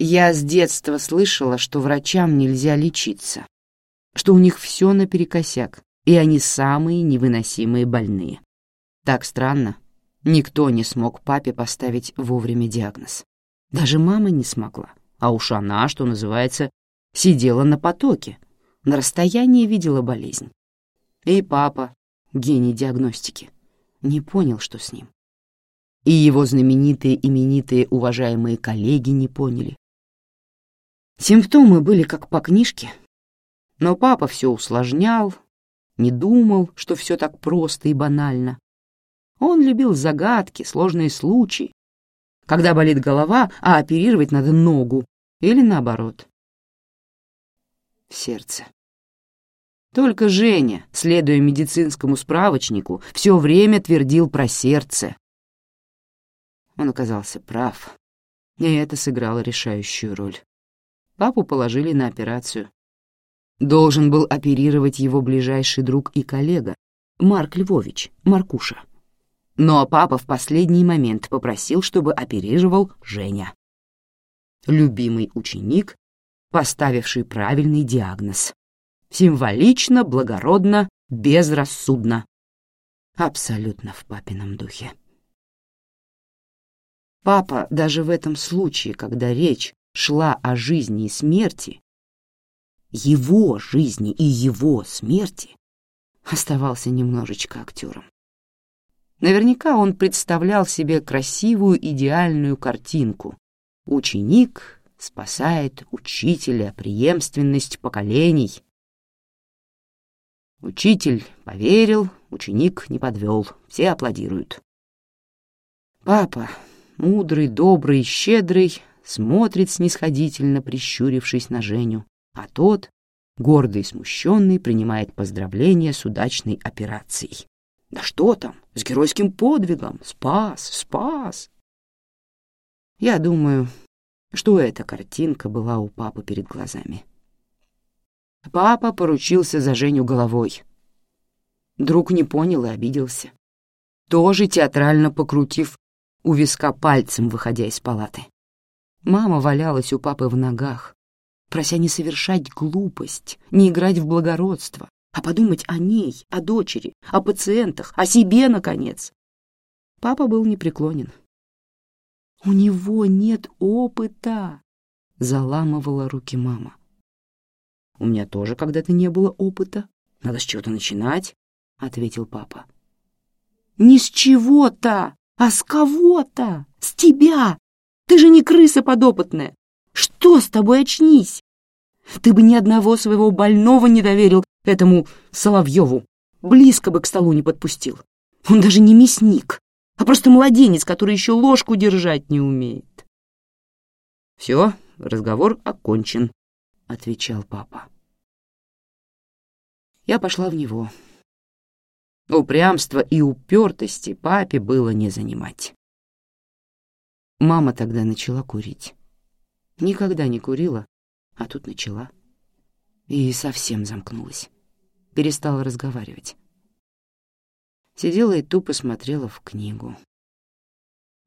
Я с детства слышала, что врачам нельзя лечиться, что у них все наперекосяк, и они самые невыносимые больные. Так странно, никто не смог папе поставить вовремя диагноз. Даже мама не смогла, а уж она, что называется, сидела на потоке, на расстоянии видела болезнь. И папа, гений диагностики, не понял, что с ним. И его знаменитые именитые уважаемые коллеги не поняли. Симптомы были как по книжке, но папа все усложнял, не думал, что все так просто и банально. Он любил загадки, сложные случаи, когда болит голова, а оперировать надо ногу, или наоборот. Сердце. Только Женя, следуя медицинскому справочнику, все время твердил про сердце. Он оказался прав, и это сыграло решающую роль. Папу положили на операцию. Должен был оперировать его ближайший друг и коллега, Марк Львович, Маркуша. Но папа в последний момент попросил, чтобы оперировал Женя. Любимый ученик, поставивший правильный диагноз. Символично, благородно, безрассудно. Абсолютно в папином духе. Папа даже в этом случае, когда речь шла о жизни и смерти, его жизни и его смерти, оставался немножечко актером. Наверняка он представлял себе красивую идеальную картинку. Ученик спасает учителя, преемственность поколений. Учитель поверил, ученик не подвел, все аплодируют. Папа, мудрый, добрый, щедрый, смотрит снисходительно, прищурившись на Женю, а тот, гордый и смущенный, принимает поздравления с удачной операцией. Да что там, с геройским подвигом, спас, спас. Я думаю, что эта картинка была у папы перед глазами. Папа поручился за Женю головой. Друг не понял и обиделся. Тоже театрально покрутив у виска пальцем, выходя из палаты. Мама валялась у папы в ногах, прося не совершать глупость, не играть в благородство, а подумать о ней, о дочери, о пациентах, о себе, наконец. Папа был непреклонен. «У него нет опыта», — заламывала руки мама. У меня тоже когда-то не было опыта. Надо с чего-то начинать, — ответил папа. Не с чего-то, а с кого-то, с тебя. Ты же не крыса подопытная. Что с тобой очнись? Ты бы ни одного своего больного не доверил этому Соловьеву. Близко бы к столу не подпустил. Он даже не мясник, а просто младенец, который еще ложку держать не умеет. Все, разговор окончен, — отвечал папа. Я пошла в него. Упрямства и упертости папе было не занимать. Мама тогда начала курить. Никогда не курила, а тут начала. И совсем замкнулась. Перестала разговаривать. Сидела и тупо смотрела в книгу.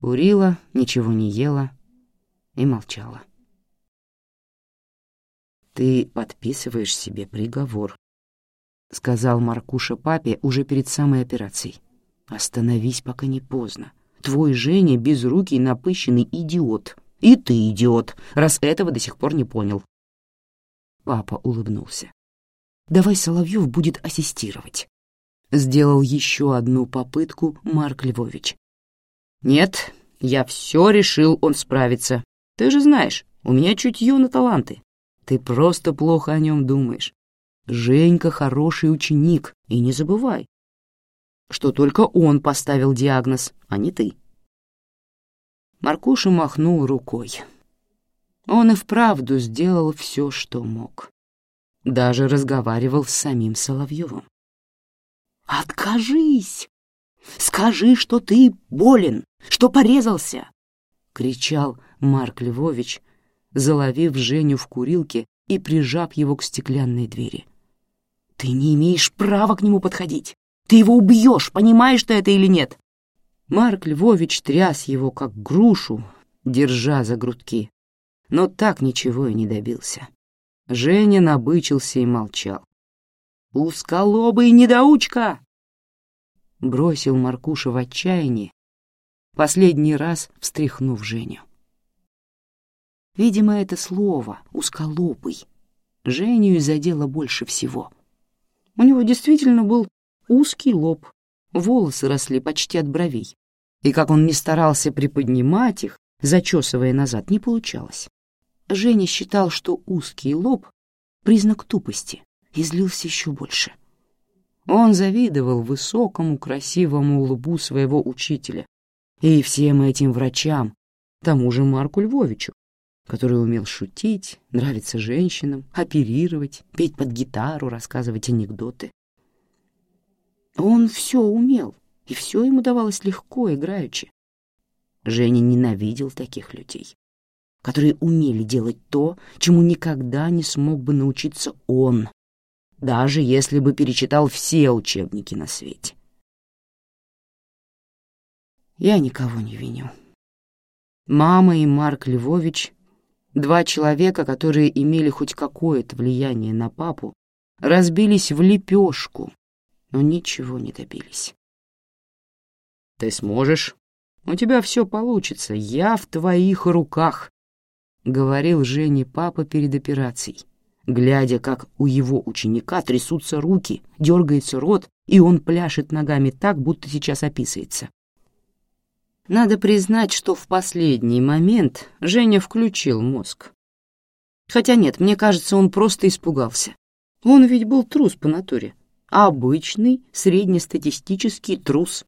Курила, ничего не ела и молчала. «Ты подписываешь себе приговор», — сказал Маркуша папе уже перед самой операцией. «Остановись, пока не поздно. Твой Женя безрукий напыщенный идиот. И ты идиот, раз этого до сих пор не понял». Папа улыбнулся. «Давай Соловьев будет ассистировать». Сделал еще одну попытку Марк Львович. «Нет, я все решил, он справится. Ты же знаешь, у меня чутье на таланты. Ты просто плохо о нем думаешь. Женька хороший ученик, и не забывай, что только он поставил диагноз, а не ты. Маркуша махнул рукой. Он и вправду сделал все, что мог. Даже разговаривал с самим Соловьевым. «Откажись! Скажи, что ты болен, что порезался!» — кричал Марк Львович, заловив Женю в курилке и прижав его к стеклянной двери. «Ты не имеешь права к нему подходить! Ты его убьешь, понимаешь ты это или нет?» Марк Львович тряс его, как грушу, держа за грудки, но так ничего и не добился. Женя набычился и молчал. «Узколобый недоучка!» Бросил Маркуша в отчаянии, последний раз встряхнув Женю. Видимо, это слово «узколобый» Женю задело больше всего. У него действительно был узкий лоб, волосы росли почти от бровей, и как он не старался приподнимать их, зачесывая назад, не получалось. Женя считал, что узкий лоб — признак тупости, и злился еще больше. Он завидовал высокому, красивому лбу своего учителя и всем этим врачам, тому же Марку Львовичу, который умел шутить, нравиться женщинам, оперировать, петь под гитару, рассказывать анекдоты. Он все умел, и все ему давалось легко, играючи. Женя ненавидел таких людей, которые умели делать то, чему никогда не смог бы научиться он, даже если бы перечитал все учебники на свете. Я никого не виню. Мама и Марк Львович Два человека, которые имели хоть какое-то влияние на папу, разбились в лепешку, но ничего не добились. «Ты сможешь. У тебя все получится. Я в твоих руках», — говорил Жене папа перед операцией, глядя, как у его ученика трясутся руки, дергается рот, и он пляшет ногами так, будто сейчас описывается. Надо признать, что в последний момент Женя включил мозг. Хотя нет, мне кажется, он просто испугался. Он ведь был трус по натуре. Обычный среднестатистический трус.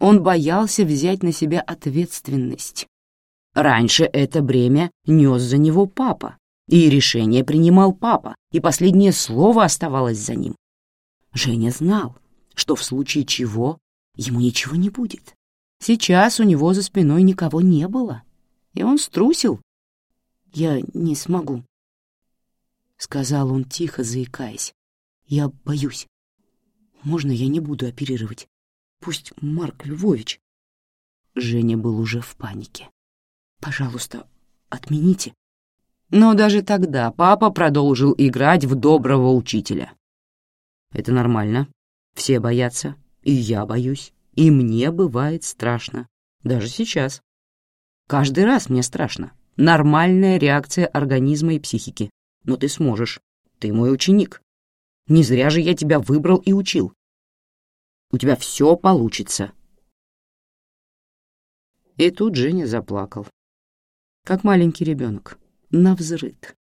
Он боялся взять на себя ответственность. Раньше это бремя нес за него папа, и решение принимал папа, и последнее слово оставалось за ним. Женя знал, что в случае чего ему ничего не будет. Сейчас у него за спиной никого не было, и он струсил. «Я не смогу», — сказал он тихо, заикаясь. «Я боюсь. Можно я не буду оперировать? Пусть Марк Львович...» Женя был уже в панике. «Пожалуйста, отмените». Но даже тогда папа продолжил играть в доброго учителя. «Это нормально. Все боятся, и я боюсь. И мне бывает страшно. Даже сейчас. Каждый раз мне страшно. Нормальная реакция организма и психики. Но ты сможешь. Ты мой ученик. Не зря же я тебя выбрал и учил. У тебя все получится. И тут Женя заплакал. Как маленький ребенок. Навзрыд.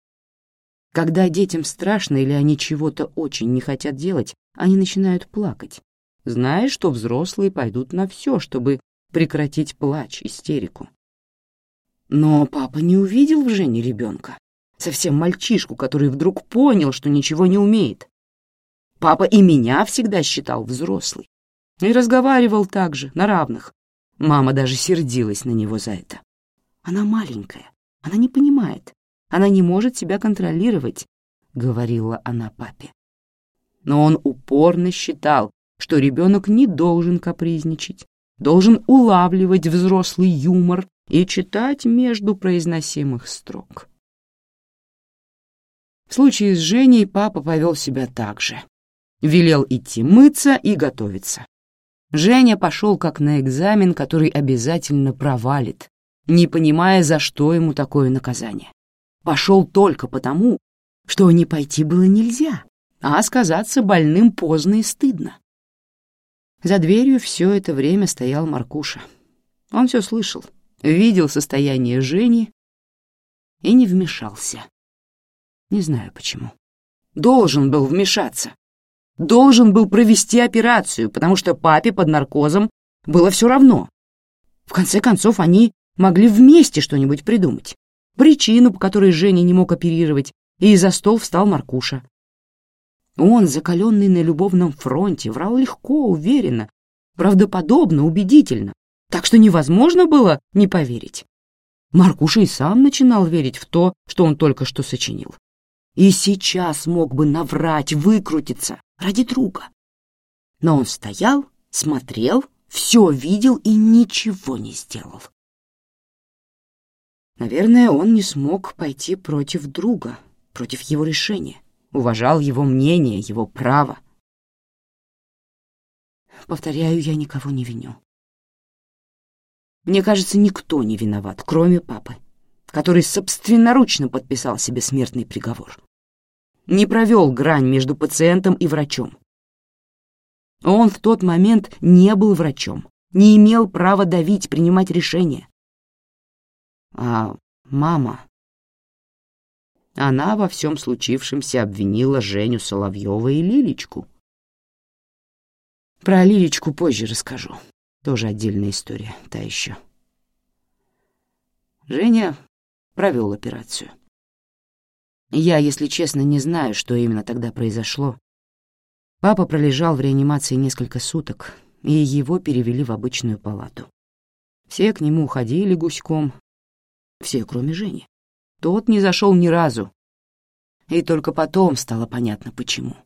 Когда детям страшно или они чего-то очень не хотят делать, они начинают плакать зная, что взрослые пойдут на все, чтобы прекратить плач, истерику. Но папа не увидел в Жене ребенка, совсем мальчишку, который вдруг понял, что ничего не умеет. Папа и меня всегда считал взрослый. И разговаривал так же, на равных. Мама даже сердилась на него за это. Она маленькая, она не понимает, она не может себя контролировать, — говорила она папе. Но он упорно считал, что ребенок не должен капризничать, должен улавливать взрослый юмор и читать между произносимых строк. В случае с Женей папа повел себя так же. Велел идти мыться и готовиться. Женя пошел как на экзамен, который обязательно провалит, не понимая, за что ему такое наказание. Пошел только потому, что не пойти было нельзя, а сказаться больным поздно и стыдно. За дверью все это время стоял Маркуша. Он все слышал, видел состояние Жени и не вмешался. Не знаю почему. Должен был вмешаться. Должен был провести операцию, потому что папе под наркозом было все равно. В конце концов, они могли вместе что-нибудь придумать. Причину, по которой Женя не мог оперировать, и за стол встал Маркуша. Он, закаленный на любовном фронте, врал легко, уверенно, правдоподобно, убедительно, так что невозможно было не поверить. Маркуша и сам начинал верить в то, что он только что сочинил и сейчас мог бы наврать, выкрутиться ради друга. Но он стоял, смотрел, все видел и ничего не сделал. Наверное, он не смог пойти против друга, против его решения, уважал его мнение, его право. Повторяю, я никого не виню. Мне кажется, никто не виноват, кроме папы который собственноручно подписал себе смертный приговор. Не провел грань между пациентом и врачом. Он в тот момент не был врачом, не имел права давить, принимать решения. А мама... Она во всем случившемся обвинила Женю Соловьева и Лилечку. Про Лилечку позже расскажу. Тоже отдельная история, та еще. Женя провел операцию. Я, если честно, не знаю, что именно тогда произошло. Папа пролежал в реанимации несколько суток, и его перевели в обычную палату. Все к нему ходили гуськом, все, кроме Жени. Тот не зашел ни разу, и только потом стало понятно, почему.